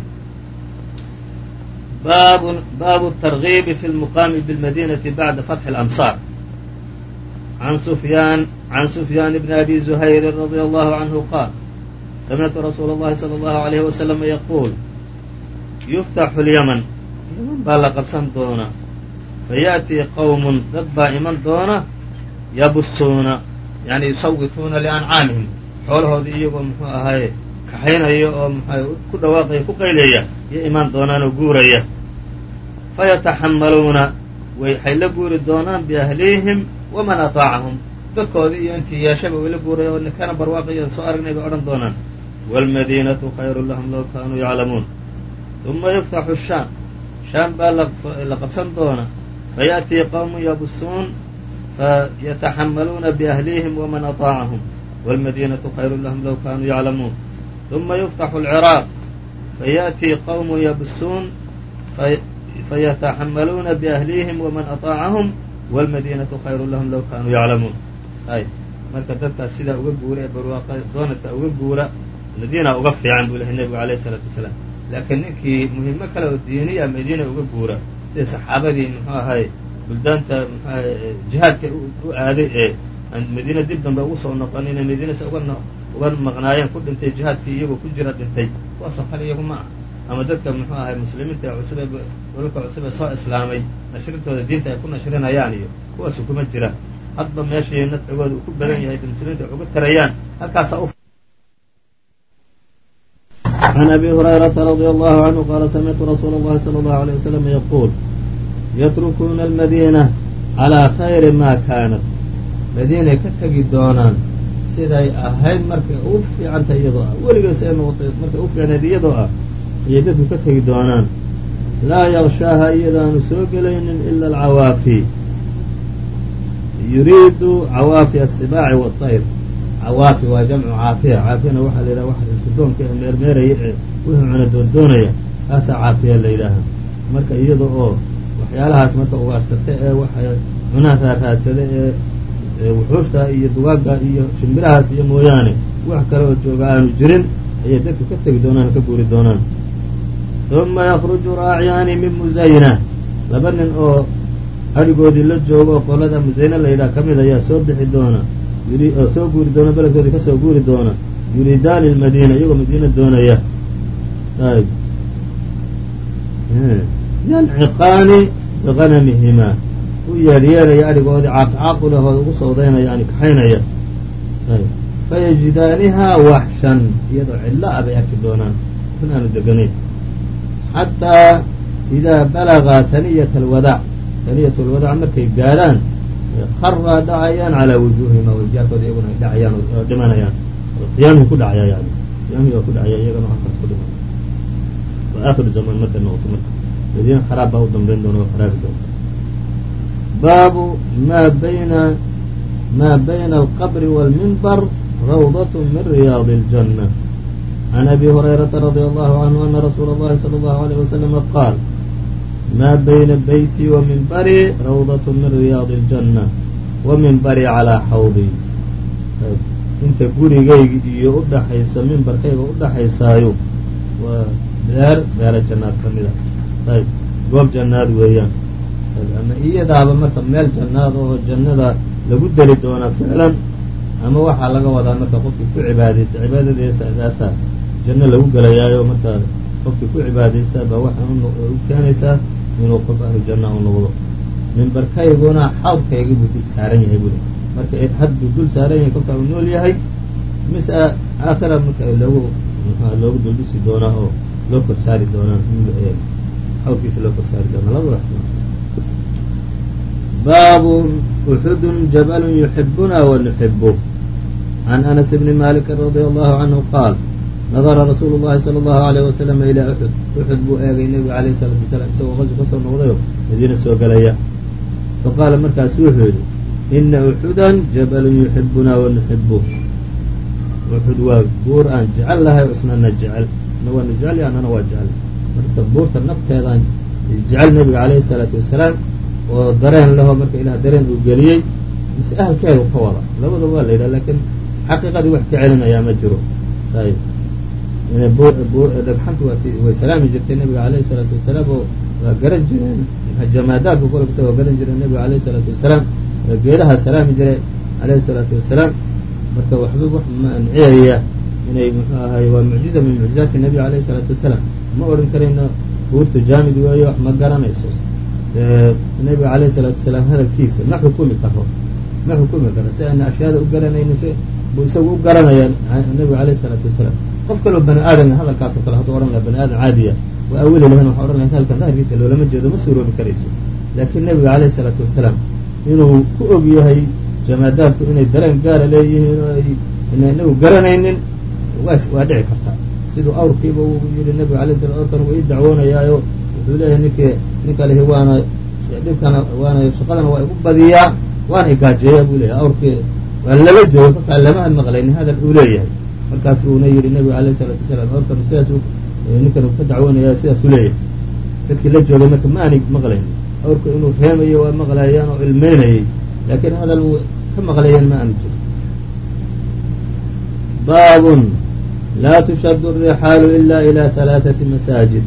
Baabu targiibi fi lmuqaami bilmadinati bacda fatxi lamsaar an sufyaan can sufyaan bni abi zuhayrin radia allahu canhu qaal samictu rasuula اllahi salى اllahu alayh waslama yaquul yuftaxu lyaman yaman baa la qabsan doona fayaأtii qowmun dad baa iman doona yabusuuna yani yusawituuna liancaamihim xoolahoodii iyagoo muxuu ahaaye kaxaynaya oo muxuaha ku dhawaaqaya ku qaylaya iyo imaan doonaanoo guuraya fayataxamaluuna waxay la guuri doonaan biahlihim waman ataacahum dadkoodii iyo intii yeeshaba way la guuraya oo ninkana barwaaqaya soo aragnay bay odhan doonaan wاlmadiinatu khayru lahum low kaanuu yaclamuun uma yuftaxu shaam shaam baa la qabsan doona fayaأtii qowmu yabusuun fayataxamaluuna biahlihim waman ataacahum wاlmadiinatu khayru lahum low kaanuu yaclamuun uma yuftaxu اlciraaq fayaأtii qowmu yabusuun fayataxamaluuna biahlihim waman ataacahum wاlmadiinatu khayru lahum low kaanuu yaclamuun ay marka dadkaas sidaa uga guura ee barwaaqa doonadka uga guura madiina uga fiican buu lahay nebigu alayh الsalaatu wasalaam laakiin ninkii muhimo kale oo diiniya madiina uga guura sida saxaabadii muxuu ahay buldaanta mxuaha jihaadka u aaday ee aan madiina dib dambe ugu soo noqonin madiina se uga uga maqnaayeen ku dhintay jihaadkii iyagoo ku jira dhintay kuwaasoo kale iyagu ma ah ama dadka muxuu ahay muslimiinta cusub ee dalalka cusub ee soo islaamay nashrintooda diinta ay ku nashrinayaan iyo kuwaasu kuma jira hadba meeshii nafcigooda uu ku badan yahay muslimiinta wax uga tarayaan halkaasaa u عن أbي هريرة رضي الله عنه qال سمعت رsuuل الlhi صلى الله عليه وسلم يقول يتركuna المدينة عlى خayri ma kاnت madiinay ka tegi doonaan siday ahayd markay u fiicantay iyadoo ah weligees ay noqotay markay u fiicnayd iyadoo ah ayay dadku ka tegi doonaan laa yakshaaha iyadaanu soo gelaynin ila alcawaafi. Yuriidu cawaafi asibaaci waطayr cawaafi waa jamcu caafiya. Caafiyana waxaa la yidhaha waxa isku doonka ee meermeeraya ee wixii cuna doondoonaya kaasaa caafiya la yidhaaha marka iyada oo waxyaalahaas marka ugaarsata ee waxa cunaha raaraadsada ee wuxuushta iyo dugaagga iyo shimbirahaas iyo mooyaane wax kale oo jooga aanu jirin ayay dadku ka tegi doonaan ka guuri doonaan uma yakruju raacyaani min musayna laba nin oo adhigoodii la joogo oo qolada musayne la yidhaha ka mid ayaa soo bixi doona oo soo guuri doona beledkoodii ka soo guuri doona yuriidaani lmadiina iyagoo madiina doonaya yanciqaani biganamihimaa u yeedhyeedhaya adhigoodii caaqcaaqu lahooda ugu sawdaynaya yani kaxaynaya fayajidaanihaa waxshan iyadoo cidlo bay arki doonaan in aanu deganayn xataa idaa balagaa aniyat alwadac aniyat alwadac markay gaadhaan kharaa dhacayaan calaa wujuuhima wejaalkooda iyaguna ay dhacayaan oo dhimanayaan qiyaamhi ku dhacaya yani qiyaamhi waa ku dhacaya iyagana halkaas ku dhimanaya wa aakhiru zamaan markay noqoto marka badiyan kharaab baa u dambeyn doona oo haraabi doonta baabu maa bayna maa bayna alqabri waalmimbar rawdatun min riyaadi اljanna can abi hurayrata radi allahu canhu ana rasuula اllahi salى اllahu عalيyh waslama qaal maa bayna beytii wa minbarii rawdaة min riyaadi اljanة wa minbarii calىa xawdi inta gurigayga iyo udhaxaysa mimbarkayga udhaxaysaayo waa beer beero jannaad ka mid a ayb goob jannaad weeyaan ama iyadaaba marka meel jannaad oo jannada lagu deli doonaa ficlan ama waxaa laga wadaa marka qofkii ku cibaadaysta cibaadadeesaasaa janno lagu gelayaayo markaa qofkii ku cibaadaysta baa waxaa u keenaysaa inuu qof ahlu janna u noqdo mimbarkayguna xawdkaygii buu dul saaran yahay buli marka hadduu dul saaran yahay kolkaa uu nool yahay mise aakhira marka loogu loogu duldhusi doonaa oo loo kor saari doonaa xawdkiisa loo kor saari doonaa labada baabu uxudun jabalun yuxibuna wa nuxibu can anas bni maliki radia allahu canhu qaal nadara rasuulu llahi sala allahu alayh wasalama ilaa uxud uxud buu eegay nebiga alayhi salaatu wasalaam isagoo qasu ka soo noqdayo madiina soo gelaya faqaala markaasu wuxuu yidhi ina uxudan jabalun yuxibuna wa nuxibu uxud waa buur aan jecel lahay isnana jecel isna waana jecel annana waa jecel marka buurta nafteedaan jecel nebiga calayhi salaatu wasalaam oo dareen leho marka ilaah dareen uu geliyey mise ahalkeedu ka wada labada waa la yidhaha laakiin xaqiiqadii wax ka celinayaa ma jiro ayb dhagxanta way salaami jirtay nebiga alayhi salaatu wasalaam oo waa garan jireen. Jamaadaadka kolkta waa garan jireen nebiga alayhi salaatu wasalaam geedaha salaami jiray alayhi salaatu wasalaam marka waxba wax manciyaya inay muxuu ahay waa mucjiza min mucjizaati nebiga alayhi salaatu wasalaam ma odhan karayna buurta jaamid weeyo ma garanayso. Nebiga alayhi salaatu wasalaam hadalkiisa ma xukumi karo. Ma xukumi karo. Si ayna ashyaada u garanayni si buu isagu u garanaya nebiga alayhi salaatu wasalaam qof kaloo bani aadam hadalkaasoo kale hadduu odhan laha bani aadam caadiya waa aweli lahan waxa odhan laha hadalkan dahirkiisa loolama jeedo ma suuroobi karayso. Laakiin nebiga alayhi salaatu wasalaam inuu ku og yahay jamaadaadku inay dareen gaara leeyihiin oo ay inagu garanaynin waa dhici kartaa siduu awrkiiba uu yihi nebiga alay sala awrkan wuu ii dacwoonayaayo wuxuu leeyahay ninkii ninka lihi waana dhibkana waana shaqadana waa igu badiyaa waana igaajeeya buu leeyahay. Awrkii waa lala joogo kolkaa lama maqlaynin hadal uu leeyahay markaas uuna yidhi nebiga alayh salaatu wasalaam awrkan sidaas ninkan ka dacwoonaya sidaasuu leeyahay dadkii la joogay marka ma aanay maqlaynin awrka inuu reemayo waa maqlayaan oo ilmeynayay laakiin hadal uu ka maqlayeen ma aanu jiro baabun laa tushadu الrixaalu ila ilى halaaثati masaajid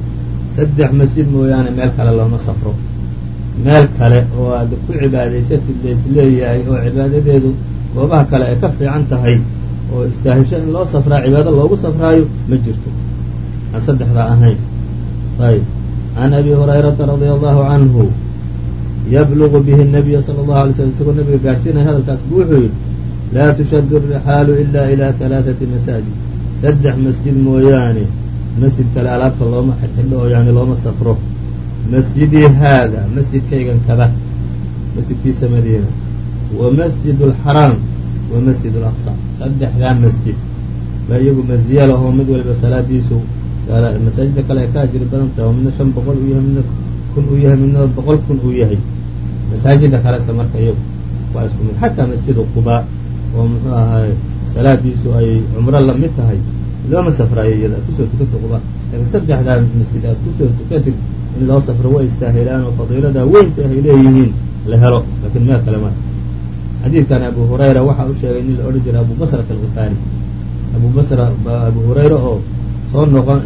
saddex masjid mooyaane meel kale looma safro meel kale oo aad ku cibaadaysatid lays leeyahay oo cibaadadeedu goobaha kale ay ka fiican tahay oo istaahisho in loo safraa cibaado loogu safraayo ma jirto. Aan saddexdaa ahayn. Ayb can abi hurayrata radia allahu canhu yablugu bihi nabiya sala allahu alay slam isagoo nabiga gaadhsiinaya hadalkaas buu wuxuu yidhi laa tushaddu rixaalu ilaa ilaa halaaثati masaajid. Saddex masjid mooyaane masjid kale alaabta looma xidxidho oo yani looma safro. Masjidii haada masjidkaygan kada masjidkiisa madiina. Wa masjid اlxaraam wa masjid اlaqsa saddexdaa masjid. Baa iyagu masiyalahoo mid waliba salaadiisu masaajida kale ay ka ajri badan tahay oo midna shan boqol uu yahay midna kun uu yahay midna boqol kun uu yahay. Masaajida kalese marka iyagu waa isku mid. Xataa masjidu qubaa oo muxuu ahaay salaadiisu ay cumro la mid tahay looma safraayo iyada aad ku soo tukata qubaa laakiin saddexdaa masjid aad ku soo tukatid in loo safro way istaahilaan oo fadiiladaa weynta ay leeyihiin la helo laakiin meel kale ma xadiidkan abu hurayra waxaa u sheegay nin la odhan jiray abu basrat alkifaari abu basra abu hurayra oo soo noqon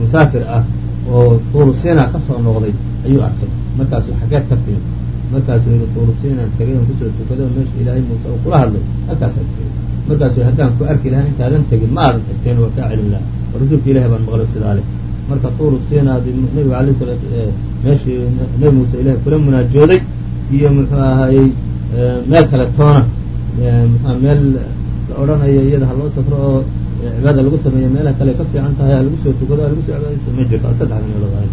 musaafir ah oo tuurusina ka soo noqday ayuu arkay. Markaasuu xageed ka timid markaasuu yihi tuurusinaan tagay on ku soo tukado meesha ilaahay muuse uu kula hadlay. Halkaasaan tegay markaasuu haddaan ku arki lahaa intaadan tegin ma aadan tagteen waa kaa celin lahaa. Oo rasuulka ilahi baan maqlo sidaa leh marka tuurusinaadi nabiga alay sala meeshii nebi muuse ilahi kula munaajooday iyo muxuu ahaayey meel kale toona. Mxua meel la odhanayo iyada haloo safro oo cibaada lagu sameeyo meelaha kale ka fiican tahay ha lagu soo tukado ha lagu soo cibaadaysto ma jirto saddexda meelood ahay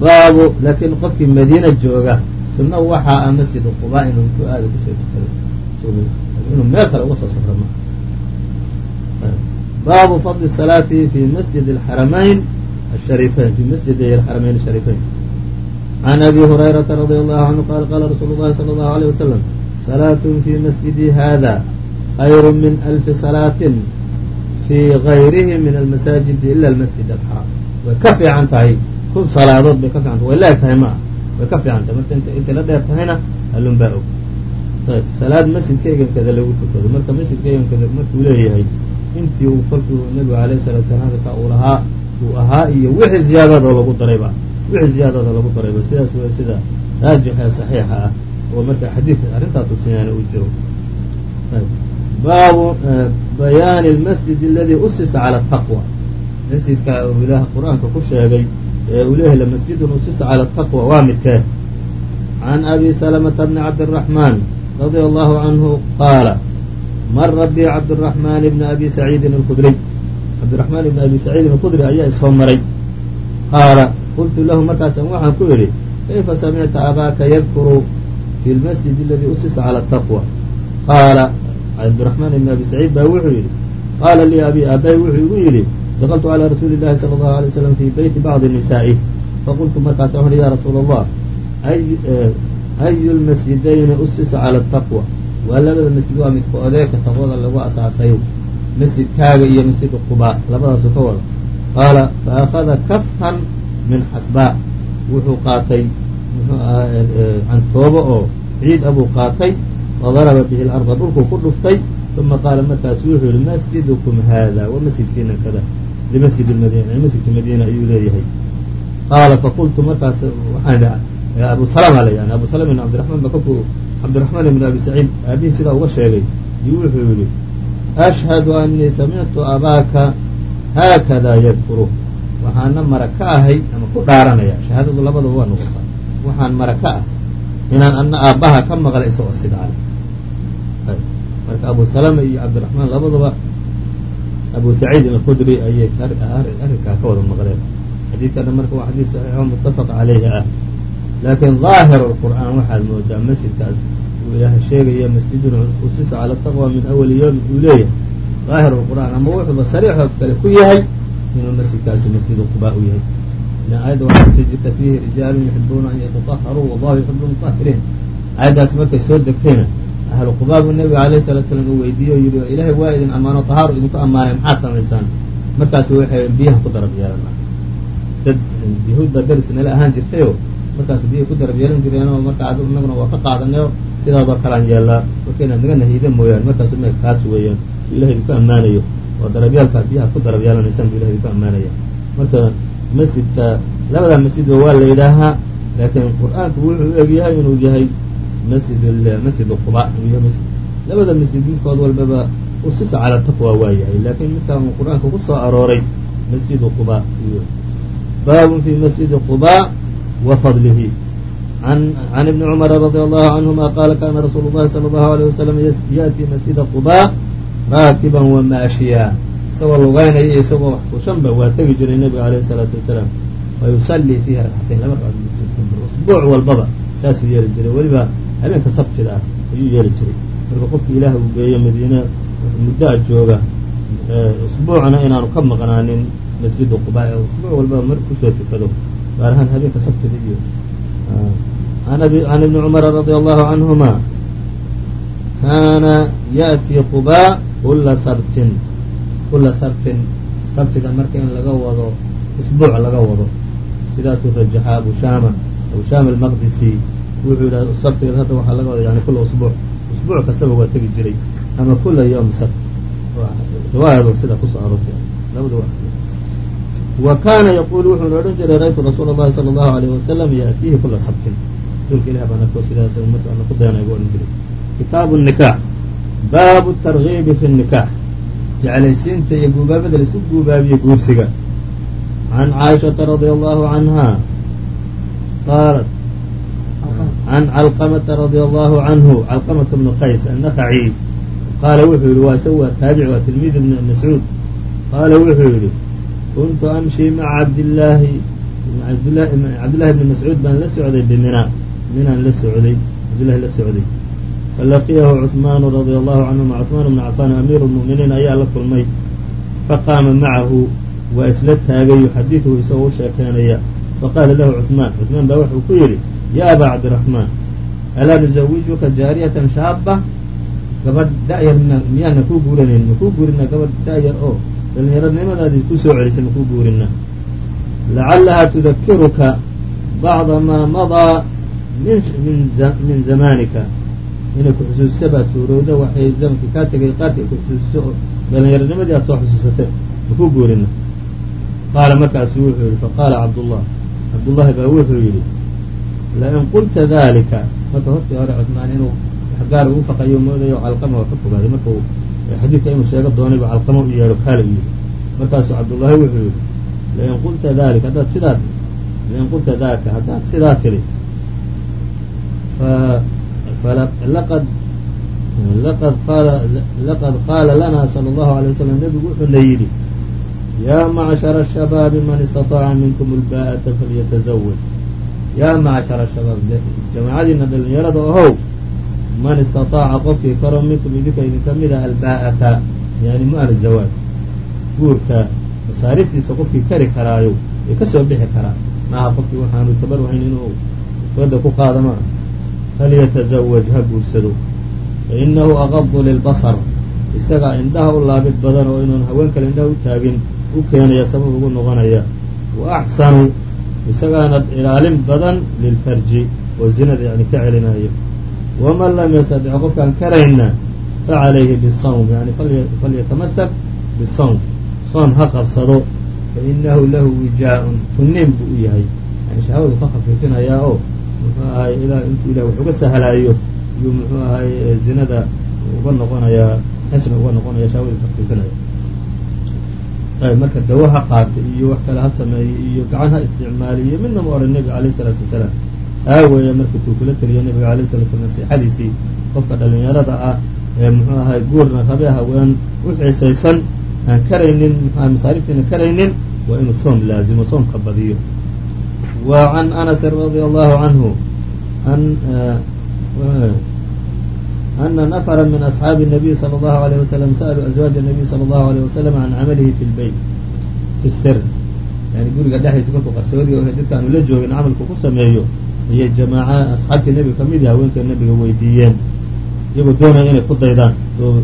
baabu laakiin qofkii madiina jooga sunna waxaa ah masjidu qubaa inuu ku aada ku soo tukado inuu meel kale uga soo safro ma. Baabu fadli salaati fi masjid اxaramayn asharifayn fi masjid xaramayn asharifayn عن أbي هريرة رضي الله عنه qال qال رsuل الlhi صلى الله عليه وسلم صلاة في مسجدي hذا خyر من ألف صلاة في غayrه من المساجد إلا المسجد الحرام way ka fiican tahay kun salaadood bay ka fiican tahay way leeg tahay ma way ka fiican tahay marka intay la dheer tahayna halun baa og ayb salaad masjidka egankada lagu tukado marka masjidka egankada markuu leeyahay intii uu kolkuu nebigu alayه الصلاatu slam hadalka uu lahaa uu ahaa iyo wixii ziyaadadoo lagu darayba wixii ziyaadada lagu darayba sidaas w sida raajix ee صaxiixa ah oo marka xadiid arrintaa tusinayana uu jiro baabu bayaani اlmasjid aladi usisa calى الtaqوى masjidka uu ilaah qur-aanka ku sheegay ee uu leeyahay lamasjidun usisa calى الtaqوى waa midkee can abi سلمةa bni cabdالرaحman radي allahu canhu qaala mara bi cabdالرaحman bni abi saciidin الkudriy cabdiraحmaan ibni abi saciidin الkudri ayaa isoo maray qaala qultu lahu markaasa waxaan ku idhi kayfa samicta abaaka yadkuru fi lmasjid aladii usisa cala ataqwa qaala cabdiraxmaan ibn abi saciid baa wuxuu yidhi qaala lii abi aabay wuxuu igu yidhi daqaltu calaa rasuuli llahi sala allahu alay waslam fii beyti bacdi nisaa'i faqultu markaasa waxuhi ya rasuula allah ayu lmasjidayni usisa cala ataqwa waa labada masjid waa midka odeeka taqwada lagu asaasay masjidkaaga iyo masjidka qubaa labadaasu ka wada qaala fa akhada kafhan min xasbaa wuxuu qaatay muxuu ahaa cantoobo oo ciid abuu qaatay wadaraba bihi larda dhulkuu ku dhuftay uma qaala markaasu wuxuu yihi masjidukum hada wa masjidkiina kada limasjid madina masjidka madiina ayuu leeyahay. Qaala faqultu markaas waxaan abu salama la yani abu salama ibn cabdiraxmaan ba kolkuu ibn abi saciid aabihii sidaa uga sheegay iyo wuxuu yihi ashhadu anii samictu abaaka haakada yadkuru waxaana mara ka ahay ama ku dhaaranaya. Shahaadadu labadaba waa noqotaa waxaan mara ka ah inaan ana aabbaha ka maqlay isagoo sidaa leh. Marka abu salama iyo cabdiraxmaan labadaba abu saciid alkhudri ayay arrinkaa ka wada maqleen. Xadiidkana marka waa xadiid saxiixo muttafaq calayhi ah. Laakiin daahir lqur'aan waxaad moodaa masjidkaas uu ilaahay sheegaya masjidun usisa cala taqwa min awali yowmi uu leeyahay. Daahir lqur'aan ama wuxuuba sariixood kale ku yahay inuu masjidkaasi masjidu qubaa u yahay aayadda waxaa ku soo jirta fiihi rijaalun yuxibuuna an yatataharuu wallahu yuxibu lmutahiriin aayaddaas markay soo degtayna ahlu qubaa buu nabiga alayh salatu slam uu weydiiye o yidhi ilaahay waa idin ammaano tahaaru idinku ammaanay maxaad samaysaan markaasu waxay biyaha ku darab yeelana dad yahuud baa daris nala ahaan jirtayoo markaas biyaha ku darab yeelan jireenoo marka ad inaguna waa ka qaadanayo sidaadoo kalaan yeelaa marka inaad naga nahiida mooyaane markaasu ma kaas weeyaan ilahay idinku ammaanayo oo darabyaalkaa biyaha ku darab yeelanaysaan bu ilahay idinku ammaanaya. Marka masjidka labadaa masjidba waa la yidhaahaa laakiin qur'aanku wuxuu u egyahay inuu yahay masjid masjid quba inuu yahay masjid. Labada masjid midkood walbaba usisa calaa taqwa waa yahay laakiin midkaan uu qur'aanka ku soo arooray masjidu quba baabun fi masjidi quba wa fadlihi. Can ibni cumara radi allahu canhuma qaala kana rasuulu llahi sala allahu alayh wasalam yaأtii masjida quba raakiban wa maashiya. Isagoo lugaynaya isagoo wax kushanba waa tegi jiray nebiga alayh الsalaatu wasalaam wa yusallii fiiha rakcatayn laba usbuuc walbaba saasuu yeeli jiray. Weliba habeenka sabtida ah ayuu yeeli jiray. Marka qofki ilaah uu geeyo madiine muddo a jooga usbuucna inaanu ka maqnaanin masjidu quba. Ee usbuuc walbaba mar ku soo tukado gaar ahaan habeenka sabtida iyo can ibni cumara radi allahu canhuma kaana ya'tii quba kulla sabtin kulla sabtin sabtiga marka in laga wado isbuuc laga wado sidaasuu rajaxaa abu shaama abu shaama almaqdisi wuxuu yidhah sabtiga sabta waxaa laga wada yani kulla usbuuc usbuuc kastaba waa tegi jiray ama kulla yowm sabt riwaayadu sida ku soo aroortay labada wa kaana yaquulu wuxuuna odhan jiray raytu rasuul اllahi sala allahu alayh wasalam yaatiihi kulla sabtin rasuulka ilah baana ko sidaas marka ana ku deenay buu odhan jiray kitaabu nikaax baabu targiibi fi nikaax. Jeclaysiinta iyo guubaabada la isku guubaabiye guursiga. Can caaishata radia allahu canha qaalat can calqamata radia allahu canhu calqamata bnu qays annakaci qaala wuxuu yidhi waa isagu waa taabici waa tilmiid ibn mascuud. Qaala wuxuu yidhi kuntu amshi maca cabdillaahi cabdillahi ibni mascuud baan la socday biminaa minaan la socday cabdillahi la socday falaqiyahu cuثmaanu radia allahu canhuma cuثmaan bnu cafaan amiiru lmu'miniin ayaa la kulmay faqaama macahu waa isla taagay yuxadiثuhu isagoo u sheekeynaya faqaala lahu cuثmaan cuثmaan baa wuxuu ku yidhi ya abaa cabdiraxmaan alaa nuzawijuka jaariyatan shaaba gabadh da'yar miyaana kuu guuranayn makuu guurina gabadh da'yar oo dhalinyaronimadaadii ku soo celisay makuu guurina lacallahaa tudakiruka bacda maa madaa min zamaanika inay ku xusuusiso baa suurowda waxay zamankii kaa tegay qaarkii ku xusuusiso oo dhallinyaronimadii aad soo xusuusatay makuu guurina qaala markaasu wuxuu yidhi faqaala cabdullah. Cabdullahi baa wuxuu yidhi lain qulta dalika marka hortii hore cusmaan inuu gaar ugu faqayo moodayo calqama waa ka fogaaday. Marka uu xadiidka inuu sheego doonayba calqama u yeedho kaala yidhi. Markaasuu cabdullaahi wuxuu yidhi lain qulta dalika haddaad sidaa lain qulta dalika haddaad sidaa tiri laqad qaala lana sala allahu alay wasalam nebigu wuxuuna yidhi yaa macshara ashabaabi man istataaca minkum ulbaa'ata falyatazawaj yaa macshara shabaab jamaacadiina dhalinyarada ohow man istataaca qofkii karo minkum idinka idinka mida albaa'ata yani mu'an zawaaj guurka masaariftiisa qofkii kari karaayo way ka soo bixi karaa maaha qofkii waxaanu tabar wahayn inuu sooda ku qaada falyatazawaj ha guursado fainahu aqadu lilbasar isagaa indhaha u laabid badan oo inuun haween kale indhaha u taagin u keenaya sabab ugu noqonaya wa axsanu isagaana ilaalin badan lilfarji oo zinada yani ka celinayo waman lam yastadic qofkaan karayna facalayhi bisawm yani falyatamasak bisawm soon ha qabsado fainahu lahu wijaa-un tunniin buu u yahay yani shahwadu ka khafiifinayaa oo muxuu ahay ilaa intuu ilah wax uga sahlaayo iyuu muxuu ahay zinada uga noqonayaa xisna uga noqonaya shahwadu khafiifinaya marka dawo ha qaata iyo wax kale ha sameeyo iyo gacan ha isticmaaliyo midna ma oran nebiga alayh isalaatu wasalaam. Taa weeye marka tuu kula teliyo nebiga alayh salatu slam nasiixadiisii qofka dhalinyarada ah ee muxuu ahay guurna rabee haween u xiisaysan aan karaynin muxuaha masaariftiina karaynin waa inuu soom laazimo soomka badiyo wa can anasin radia allahu canhu an ana nafra min asxaabi الnabiy salى اllahu alayh wasalam sa'aluu azwaaja الnabiy salى اllahu alayh wasalam can camalihi fi lbeyt fi sir yani guriga dhexdiisa kolkuu qarsoodi o dadka aanu la joogin camalku ku sameeyo ayay jamaaca asxaabtii nebiga kamid yaha haweenka nebiga weydiiyeen iyagoo doonaya inay ku daydaan oo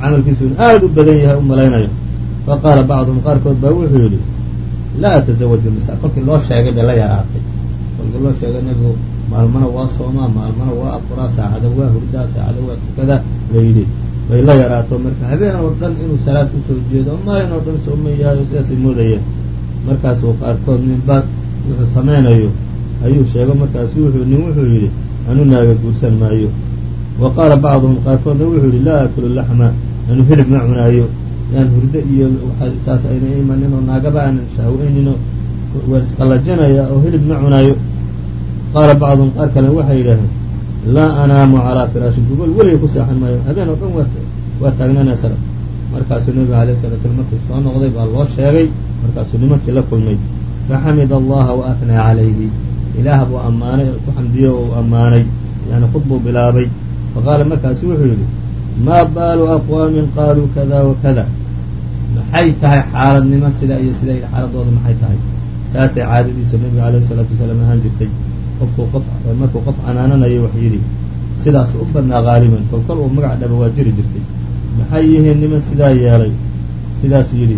camalkiisu in aada u badan yahay u malaynayo faqaala bacduhum qaarkood baa wuxuu yidhi laa atazawaju nisa kolkii loo sheegay bay la yaraatay kolkii loo sheegay nebigu maalmana waa soomaa maalmana waa afuraa saacada waa hurdaa saacada waa tukada la yidhi bay la yaraato marka habeen oo dhan inuu salaad ku soo jeedo maalin oo dhan soomayaayo sidaasay moodayeen markaasuu qaarkood ninba wuxuu samaynayo ayuu sheego markaasu wuxuu nin wuxuu yidhi anu naaga guursan maayo wa qaala bacduhum qaarkoodna wuxuu yidhi laa akulu laxma anu hilib ma cunaayo yaan hurdo iyo saas ayna imanin oo naagaba aanan shahweyninoo waan oo hilib ma cunaayo. Qaala bacduhum qaar kale waxay yidhaaheen laa anaamu calaa firaashin gogol weliga ku seexan maayo. Habeen oo dhan waa taagnaanaysa markaasuu nebiga alayh salatu slam markuu soo noqday baa loo sheegay markaasuu nimankii la kulmay. Faxamida allaha wa atnaa calayhi. Ilaah buu ammaanay ku xamdiyo oo u ammaanay yani khudbuu bilaabay. Faqaala markaasu wuxuu yidhi maa baalu aqwaamin qaaluu kada wa kada maxay tahay xaaladnimo sidaa iyo sidaa xaaladooda maxay tahay? Saasay caadadiisa nebiga alayh isalaatu wasalaam ahaan jirtay. Qofkuu qof markuu qof canaananayo wax yidhi sidaas u badnaa qaaliban kol kol uu magac dhaba waa jiri jirtay. Maxay yihiin niman sidaa yeelay? Sidaas yidhi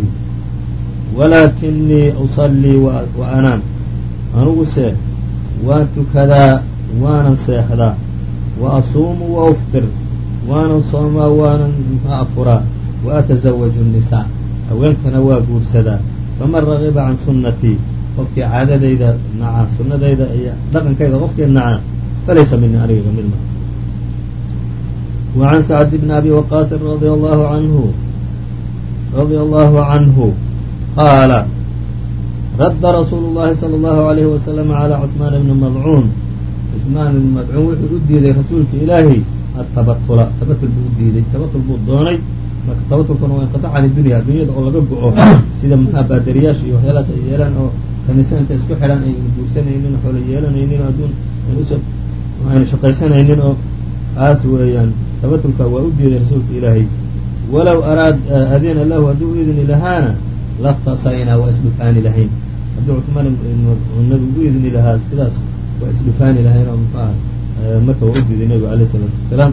walaakinii usallii wa anaam aniguse waan tukadaa waanan seexdaa. Wa asuumu wa uftir waanan soomaa waanan afuraa? Wa atasawaju الnisaa haweenkana waa guursadaa faman raqiba can sunnatii qofkii caadadayda naca sunadayda iyo dhaqankayda qofkii naca falaysa mini aniga ka mid ma wacan sacd bni abi waqaasin radia allahu canhu radia allahu canhu qaala radda rasuulu llahi sala allahu alayhi wasalam calaa cusmaan bni madcuun. Cusmaan ibni madcuun wuxuu u diiday rasuulka ilaahi atabatula tabatul buu u diiday tabatul buu doonay marka tabatulkuna waa inqitac can dunya addunyada oo laga go-o sida maxaa baadariyaasha iyo waxyaalahaas ay yeelaan oo kaniisa intay isku xidhaan aynu guursanaynin xoola yeelanaynin adduun aynu shaqaysanaynin oo kaas weeyaan. Tabatulka waa u diiday rasuulka ilaahay. Walow araad adina lahu haddii u idni lahaana laftasaynaa waa isdhufaani lahayn. Haddii cuثmaan nabigu u idni lahaa sidaas waa isdhufaani lahayn oo muxuaha marka waa u diiday nebigu alayh isalaatu wasalaam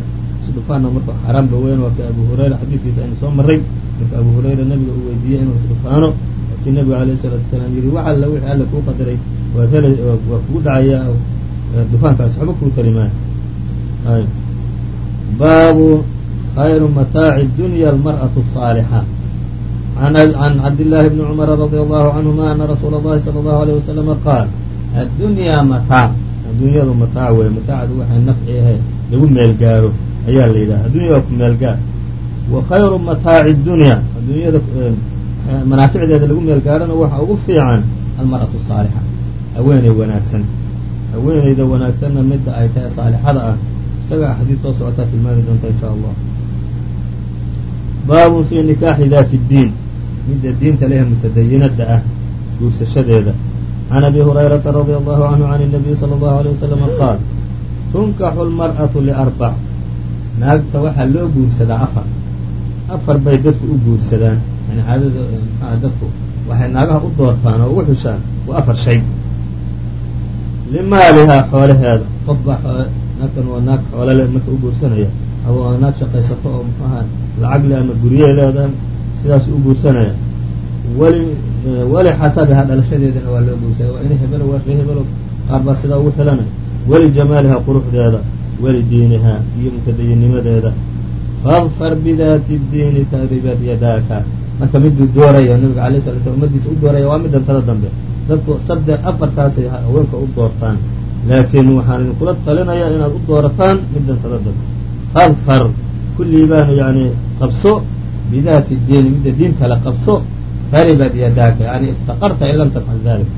isdhufaana marka xaaraanba weyn waa ka abu hurayra xadiidkiisa aynu soo maray marka abu hurayra nabiga uu weydiiyey inuu isdhufaano laakiin nabigu alayh salatu salaam yihi wax alla wixii alla kuu qadaray waa hel waa kugu dhacaya dufaankaas waxba kuu tarimaan baabu khayru mataaci dunya almar'atu asaalixa can cabdillaahi bni cumara radia allahu canhuma ana rasuula allahi sala allahu aleyh wasalama qaal addunyaa mataac adduunyadu mataac weeye mataacdu waxay nafci ahayd lagu meel ayaa la yidhaha addunya waa ku meel gaar wa khayru mataaci dunya adduunyada manaaficdeeda lagu meel gaarana waxa ugu fiican almar'atu saalixa haweeney wanaagsan haweeneyda wanaagsanna midda ay tahay saalixada ah isaga xadiid soo socotaa tilmaami doonta insha allah baabun fii nikaaxi daati ddiin midda diinta lehe mutadayinada ah guursashadeeda can abi hurayrata radia allahu canhu can الnabiy salى allahu alيه wasalama qaal tunkaxu lmar'atu liarbac naagta waxaa loo guursadaa afar. Afar bay dadku u guursadaan. Yani caadada maxaa dadku waxay naagaha u doortaan oo ugu xushaan waa afar shay. Limaalihaa xoolaheeda. Qof baa naagtan waa naag xoolale marka u guursanaya. Ama waa naag shaqaysato oo muxuaha lacag le ama guryey leedahay sidaas u guursanaya. Weli weli xasabihaa dhalashadeedana waa loo guursanaya waa ina hebelo waa hebelo qaar baa sidaa ugu xilanay weli jamaalihaa quruxdeeda weli diinihaa iyo mutadayinnimadeeda fadfar bidaati diini tadribat yadaaka. Marka miduu dooraya nabiga alay sala slam umadiisa u dooraya waa middan tada dambe. Dadku saddex afartaasay haweenka u doortaan. Laakiin waxaan idinkula talinayaa inaad u doorataan middan tada dambe. Fadfar kullii baanu yani qabso. Bidaati diini midda diintale qabso. Taribat yadaaka yani iftaqarta in lam tafcal dalik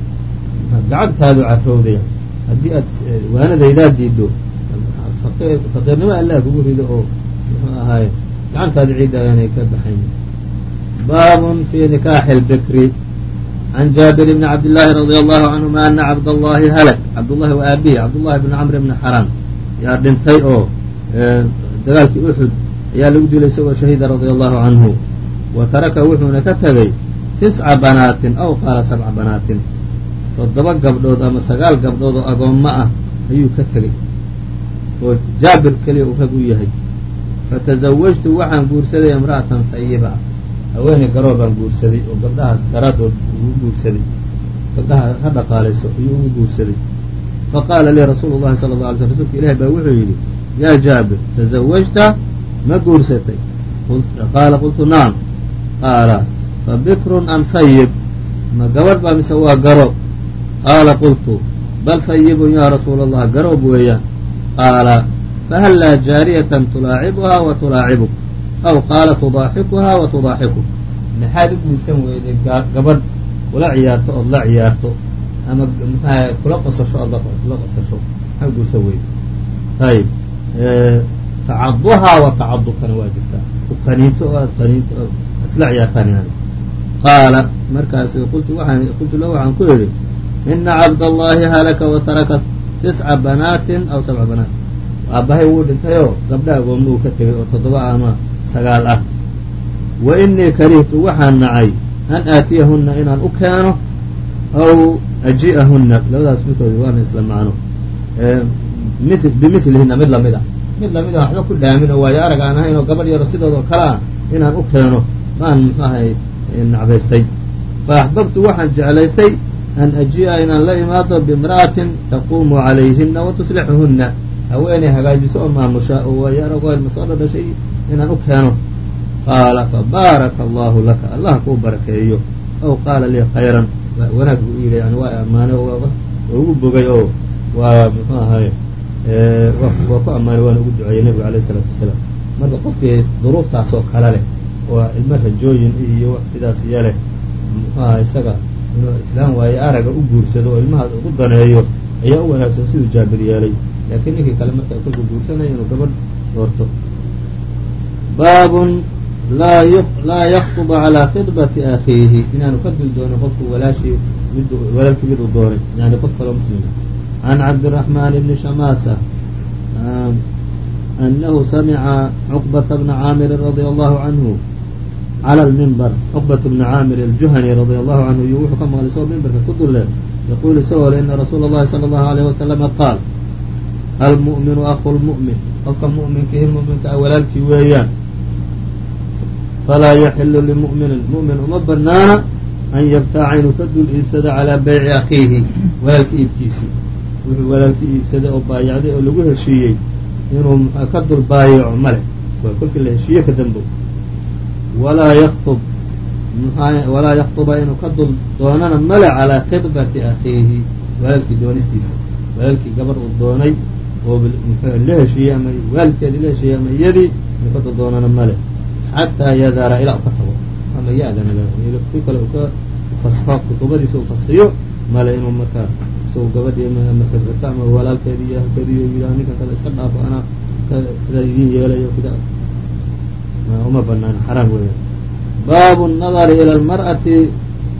gacagtaadu cafowdaya haddii aad waanadaydaa diido faqiirnimo allah kugu rido oo muxuu ahaaye gacantaada ciidda aanay ka baxayn. Baabun fii nikaaxi اlbikri can jaabir bni cabdillaahi radia allahu canhuma ana cabdallahi halak cabdullahi wa aabihi cabdullahi bni camr bni xaram yaa dhintay oo dagaalkii uxud ayaa lagu dilay isagoo shahiida radia allahu canhu wa taraka wuxuuna ka tegay tisca banaatin aw qaala sabca banaatin. Toddoba gabdhood ama sagaal gabdhood oo agoommo ah ayuu ka tegey oo jaabir keliya uu rag u yahay. Fatasawajtu waxaan guursaday imra'atan sayiba haweeney garoo baan guursaday oo gabdhahaas daraaddood ugu guursaday. Gabdhaha ha dhaqaalayso ayuu ugu guursaday. Faqaala lii rasuulu llahi sala alla alay sl rsulka ilahi baa wuxuu yidhi yaa jaabir tasawajta ma guursatay qaala qultu nacam qaala fa bikrun am hayib ma gabadh baa mise waa garo? Qaala qultu bal hayibun yaa rasuula allah garoob weeyaan qaala fahal laa jaariyatan tulaacibuhaa wa tulaacibuk aw qaala tudaaxikuhaa wa tudaaxikuk maxaad u guursan weyday gabadh kula ciyaarto ood la ciyaarto ama maxaa kula qosasho ood la qosasho maxaa guursan weyday ayib tacaduhaa wa tacadukana waa jirtaa ku qaniinto oo aad qaniinto oo isla ciyaartaan yani qaala markaas qultu waxaan qultu lahu waxaan ku yidhi ina cabdallaahi halaka wa taraka tisca banaatin aw sabca banaat aabbahay wuu dhintayoo gabdha agoomma uu ka tegay oo toddoba ama sagaal ah wa inii karihtu waxaan nacay an aatiyahunna inaan u keeno aw aji'ahunna labadaas midkood waana isla macno bimilihinna mid la mid a mid la mid waxba ku dhaamin oo waayo arag aan ahayn oo gabadh yaro sidood oo kale ah inaan u keeno baan ahay nacbaystay fa axbabtu waxaan jeclaystay an aji'a inaan la imaado bimra'atin taquumu calayhina wa tuslixuhunna haweenay hagaajiso oo maamusha oo waayo arag oo ilma soo dhadhashay inaan u keeno qaala fabaaraka allahu laka allah kuu barakeeyo aw qaala lii khayran wanaag buu yidhi yani waa ammaanay ugu bogay oo waa muxuu ahay waa ku ammaanay waana ugu duceeyey nebiga alayh isalaatu wasalaam marka qofkii duruuftaas oo kale leh oo ilmo rajooyin iyo wax sidaas iyo leh muxuu aha isaga inuu islaam waaye araga u guursado oo ilmahaas ugu daneeyo ayaa u wanaagsan siduu jaabir yeelay. Laakiin ninkii kale marka kolku guursanayo inuu gabadh doorto. Baabun laa yaktuba calaa khidbati akhiihi. Inaanu ka dul doonin qofku walaashii walaalkii mid uu doonay yani qof kaloo muslima. Can cabdiraxmaan bni shamaasa anahu samica cuqbata bna caamirin radia allahu canhu cala lmimbar cuqbat bna caamir aljuhani radia allahu canhu iyo wuxuu ka maqlay isagoo mimbarka ku dulle yaquulu isagoo le ina rasuula اllahi salى allahu alayh wasalama qaal almu'minu aku lmu'min qofka mu'minkihi mu'minka a walaalkii weeyaan falaa yaxilu limu'minin mu'min uma banaana an yabtaaca inuu ka dul iibsado calaa bayci akhiihi walaalka iibkiisii wuxuu walaalka iibsaday oo baayacday oo lagu heshiiyey inuu ka dul baayaco male waa kolkii la heshiiye ka dambow walaa yaktub walaa yaktuba inuu ka dul doonana male calaa khidbati akhiihi walaalkii doonistiisa walaalkii gabar uu doonay oo la heshiiyey ama waalidkeedii la heshiiyey ama iyadii inuu ka dul doonana male xataa yadara ilaa u ka tago ama ya-dan kii kale u ka fasfo kutubadiisa u fasxiyo male inuu markaa isagu gabadhii ama xirxirto ama walaalkeedii iyo ahalkeedii iyo yidhaha ninkan kale iska dhaafo anaa idin yeelayo kida uma banaan xaraam weeyaan baabu nadari ila almar'ati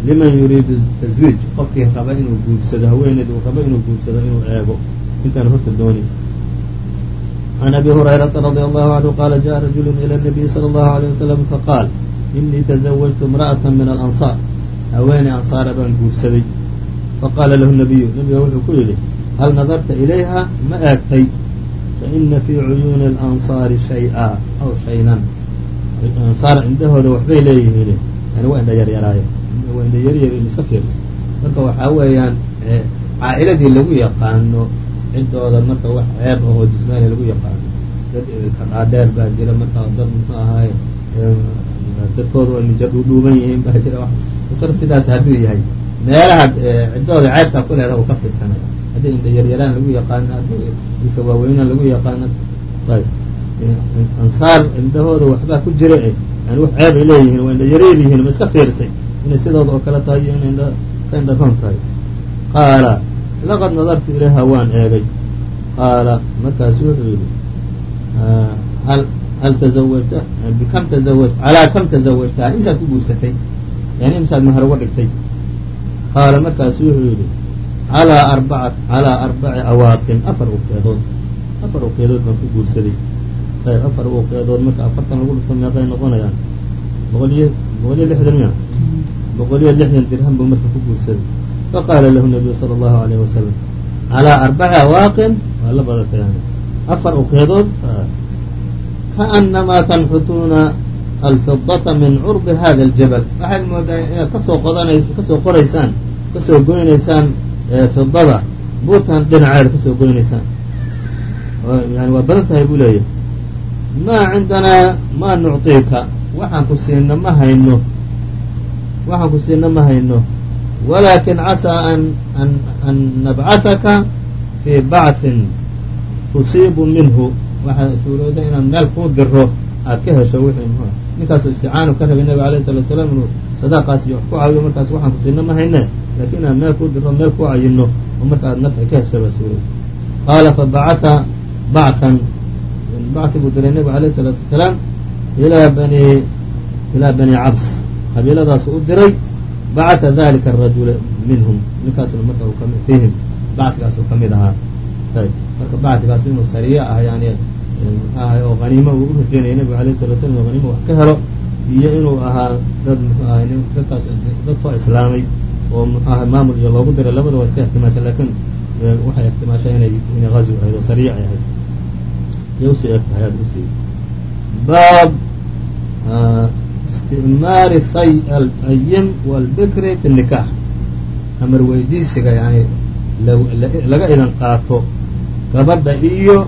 liman yuriidu taswiij qofkii raba inuu guursado haweeneed uu rabo inuu guursado inuu eego intaan horta dooni can abi hurayrata radia allahu canhu qaala jaءa rajulu ila الnabiyi salى اllahu عalيه wasalam faqaal inii tazawajtu imra'ata min alansaar haweeney ansaara baan guursaday faqaala lahu nabiyu nabiga wuxuu ku yidhi hal nadarta ilayha ma eegtay faina fii cuyuuni اlansaari shay-a aw shaynan ansaar cindahooda waxbay leeyihiin. Yani waa indha yaryaraayo. Waa indha yaryar iska fiirsa marka waxaa weeyaan caa'iladii lagu yaqaano ciddooda marka wax ceeb ahoo jismaani lagu yaqaano. Dad kadhaadheer baa jira marka dad muxuu ahaay dadkooda ay minja dhuudhuuban yihiin baa jira. Usar sidaas hadduu yahay. Meelaha ciddooda ceebkaa ku leedaha uu ka fiirsanay haddii indha yaryaraan lagu yaqaano haddii ilka waaweynaan lagu yaqaano. Ayb ansaar indhahooda waxbaa ku jira e yani wax ceeb ay leeyihiin waa indha yaryar yihiin ma iska fiirsay. Inay sidooda oo kale tahay iyo inay ka indharoon tahay. Qaala laqad nadartu ilayha waan eegay. Qaala markaasu wuxuu yidhi hal hal tazawajta bikam tazawaj calaa kam tazawajtaha imsaad ku guursatay? Yani imsaad mahar uga dhigtay. Qaala markaasu wuxuu yidhi calaa arbaca calaa arbaci awaaqin afar uqeedood. Afar uqeedood baan ku guursaday afar uqeedood marka afartan lagu dhufto meeqay noqonayaan boqol iyo boqol iyo lixdan miya boqol iyo lixdan dirham buu marka ku guursaday faqaala lahu nabiyu sala allahu alayh wasalam calaa arbaci awaaqin waa la badata yani afar uqeedood kaanamaa tanxutuuna alfidata min curbi hada aljabal waxaad moodaa inaad ka soo qodanayso ka soo qoraysaan ka soo goynaysaan fidada buurtan dhinaceeda ka soo goynaysaan yani waa badan tahay buu leeyahy maa cindanaa maa nucطiika waxaan ku siina ma hayno waxaan ku siina ma hayno walaakin casaa an an an nabcataka fii bacثin tusiibu minhu waxaa suurooda inaan meel kuu diro aad ka hesho wixii mxu ninkaasoo isticaanu ka rabay nabiga alayh salatu salaam inuu sadaaqaas iyo wax ku caawiyo markaas waxaan ku siina ma hayne laakiin inaan meel kuu diro meel kuu cayino oo marka aad nafci ka hesho baa suurooda qaala fabacata bacثan bacثi buu diray nebigu alayh الsalaatu wasalaam ilaa bani ilaa bani cabs qabiiladaasu u diray bacata dalika الrajula minhum ninkaasna marka fiihim bacigaasu ka mid ahaa marka bacdigaas inuu sariye ah yani mxu ahay oo haniimo uu u rajeynaya nebigu alayh الsala slam oo haniimo wax ka helo iyo inuu ahaa dad muxuu ahay dadkaas dad soo islaamay oo muxuu ahay maamul iyo loogu diray labada waa iska ixtimaasha laakiin waxay ixtimaashaa inay inay gazwi ahayd oo sariic ay ahayd baab isticmaari fay alayim walbikri fi nikaax amar weydiisiga yani laga idan qaato gabadha iyo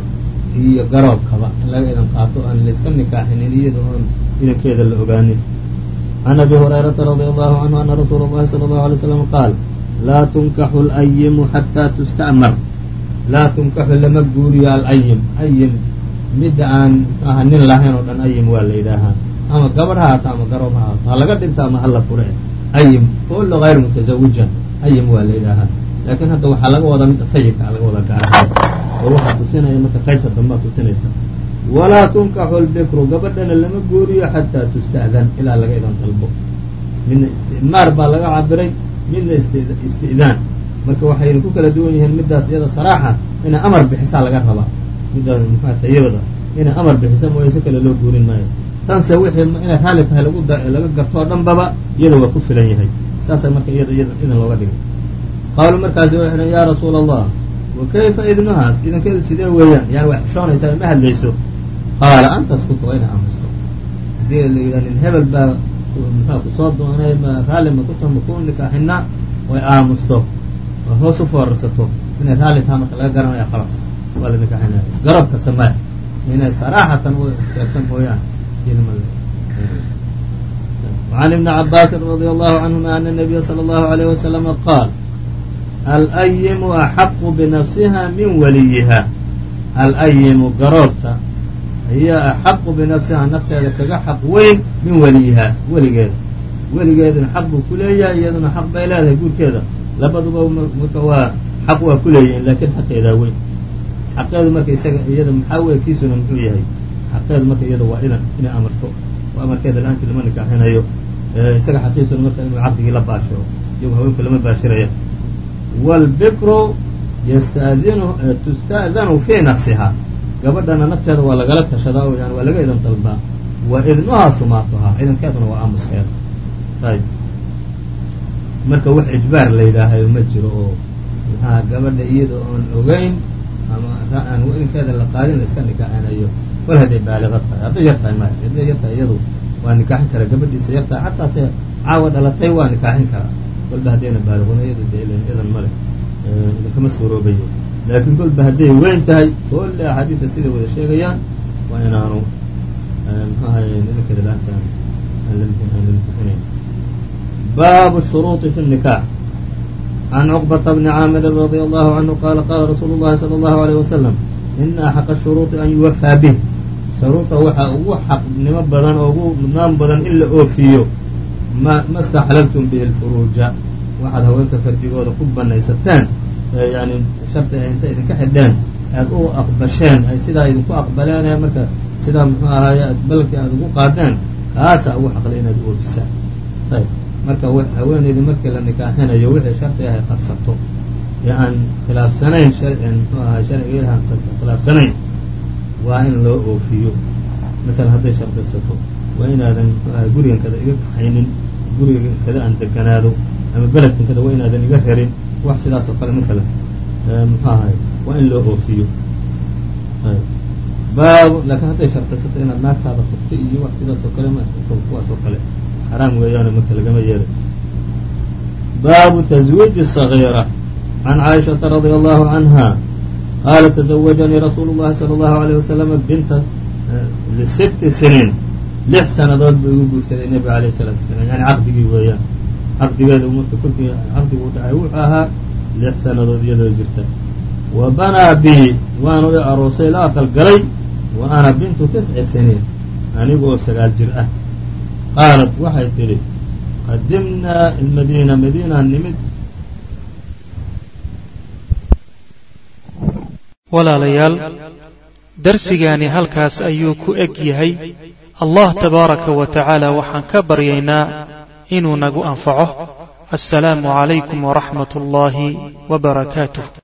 iyo garoobkaba in laga idan qaato aan layska nikaaxinin iyada oon idankeeda la ogaanin can abi hurayrata radia allahu canhu ana rasuula اllahi salى اllahu alay slam qaal laa tunkaxu alayimu xataa tusta'mar laa tunkaxu lama guuriyo alayim ayim midda aan aha nin lahayn oo dhan ayim waa la yidhaahaa. Ama gabadh ha haato ama garoob ha haato ha laga dhinto ama hala fure. Ayim kullu gayr mutazawijan ayim waa la yidhaahaa. Laakiin hadda waxaa laga wadaa midda sayibka laga wada gaara oo waxaa tusinaya marka qaybta dambaa tusinaysa. Walaa tunkaxu lbikru gabadhana lama guuriyo xataa tusta'dan ilaa laga idan dalbo. Midna isticmaar baa laga cabiray midna isti'daan. Marka waxayna ku kala duwan yihiin middaas iyada saraaxa inay amar bixisaa laga rabaa sayibada inay amar bixisa mooye si kale loo guurin maayo. Tanse wixii inay raalli tahay laga garto oo dhanbaba iyada waa ku filan yahay. Saasa marka idan looga dhigay qaaluu markaasi waxay dhn yaa rasuula allah wa kayfa idnuhaas idankeedu sidee weeyaan? Yani wax xishoonaysaa ma hadlayso. Qaala an taskuta waa inay aamusto haddii la yidhaha nin hebel baa muxua ku soo doonay? Ma raalli ma ku taha ma ku nikaaxinaa way aamusto oo hoos u foorarsato. Inay raalli taha marka laga garanaya khalaas waa la nikaaxinaya garabka samaya inay saraaxatan u sheegta mooyaan وعn iبن cabاasi رadي الله عanهma أن النبya slى الlه عليه وسلم qاal alأyimu أxaqu بنafsiha min waliyiha alayimu garoorta ayaa axaqu binafsiha nafteeda kaga xaq weyn min waliyiha weligeeda weligeeduna xaq buu ku leeyahay iyaduna xaq bay leedahay guurkeeda labaduba marka waa xaq waa ku leeyihiin lakin xaqeedaa weyn xaqeedu marka isaga iyada maxaa wey kiisuna muxuu yahay. xaqeedu marka iyada waa idan inay amarto. Oo amarkeeda la'aantii lama nikaaxinayo isaga xaqiisuna marka inuu caqdigii la baashiro iyagu haweenku lama baashiraya. Wاlbikru ystadinu tusta'danu fii nafsiha gabadhana nafteeda waa lagala tashadaa oo yani waa laga idan dalbaa. Wa idnuhaa sumaatuhaa. Idankeeduna waa aamuskeeda. Ayb marka wax ijbaar la yidhaahayo ma jiro oo maxaa gabadha iyada oon ogeyn ama intaa inkeeda la qaadin la iska nikaaxinayo wal hadday baaliqo tahay hadday yartahay ma hadday yartahay iyadu waa nikaaxin kara gabadhiisa yartahay xataa t caawa dhalatay waa nikaaxin karaa golba haddayna baaliquna iyadu de idan ma leh suuroobayo laakiin golba hadday weyn tahay kolle axaadiidda siday wada sheegayaan waa inaanu mxu ahay idinkeeda laanta aan la nikaaxinayn baabu shuruuطi fi nikaax can cuqbata bni caamirin radi allahu canhu qaala qaala rasuulu llahi salى allahu aleyh wasalam ina axaqa shuruuطi an yuwafaa bih shuruuda waxaa ugu xaqnimo badan oo ugu mudnaan badan in la oofiyo ma ma staxlaltum bihi lfuruuja waxaad haweenka fardigooda ku banaysateen yani sharti ay inta idinka xidheen aad u aqbasheen ay sidaa idinku aqbaleen ee marka sidaa muxuu ahaaye balkii aad ugu qaadeen kaasaa ugu xaqlay inaad u oofisaan ayb marka haweeneydi markii la nikaaxinayo wixii shardi ahay qabsato ee aan khilaafsanayn sharcian muxuu ahay sharcigeeda aan khilaafsanayn waa in loo oofiyo. Masalan hadday shardisato waa inaadan muxuu ahay gurigankada iga kaxaynin gurigankada aan deganaado ama beledkankada waa inaadan iga rerin wax sidaas oo kale masalan muxuu ahay waa in loo oofiyo. Baab laakiin hadday shardisato inaad naagtaada furto iyo wax sidaas oo kale kuwaas oo kale xaraam weeyaano marka lagama yeelay baabu تزwiiج الصغيرة عن cائشhaةa رadي الله عنها qاala تزawجnii rasuul الlahi slى الlه عليه وسلم binta لست siniin lix sanadood buu igu guursaday nebiga عalيه الصلاaةu وسلام yani caqdigii weeyaan caqdigeeda marka kolkii caqdigu u dhacay wuxuu ahaa lix sanadood iyadoo jirta wa banaa bi waanu i aroosay la aqal galay wa ana bintu tisci siniin anigu oo sagaal jir ah qaalat waxay tidhi qadimnaa almadiina madiinaan nimid walaalayaal darsigaani halkaas ayuu ku eg yahay allah tabaaraka wa tacaala waxaan ka baryaynaa inuu nagu anfaco assalaamu calaykum waraxmat ullaahi wa barakaatuh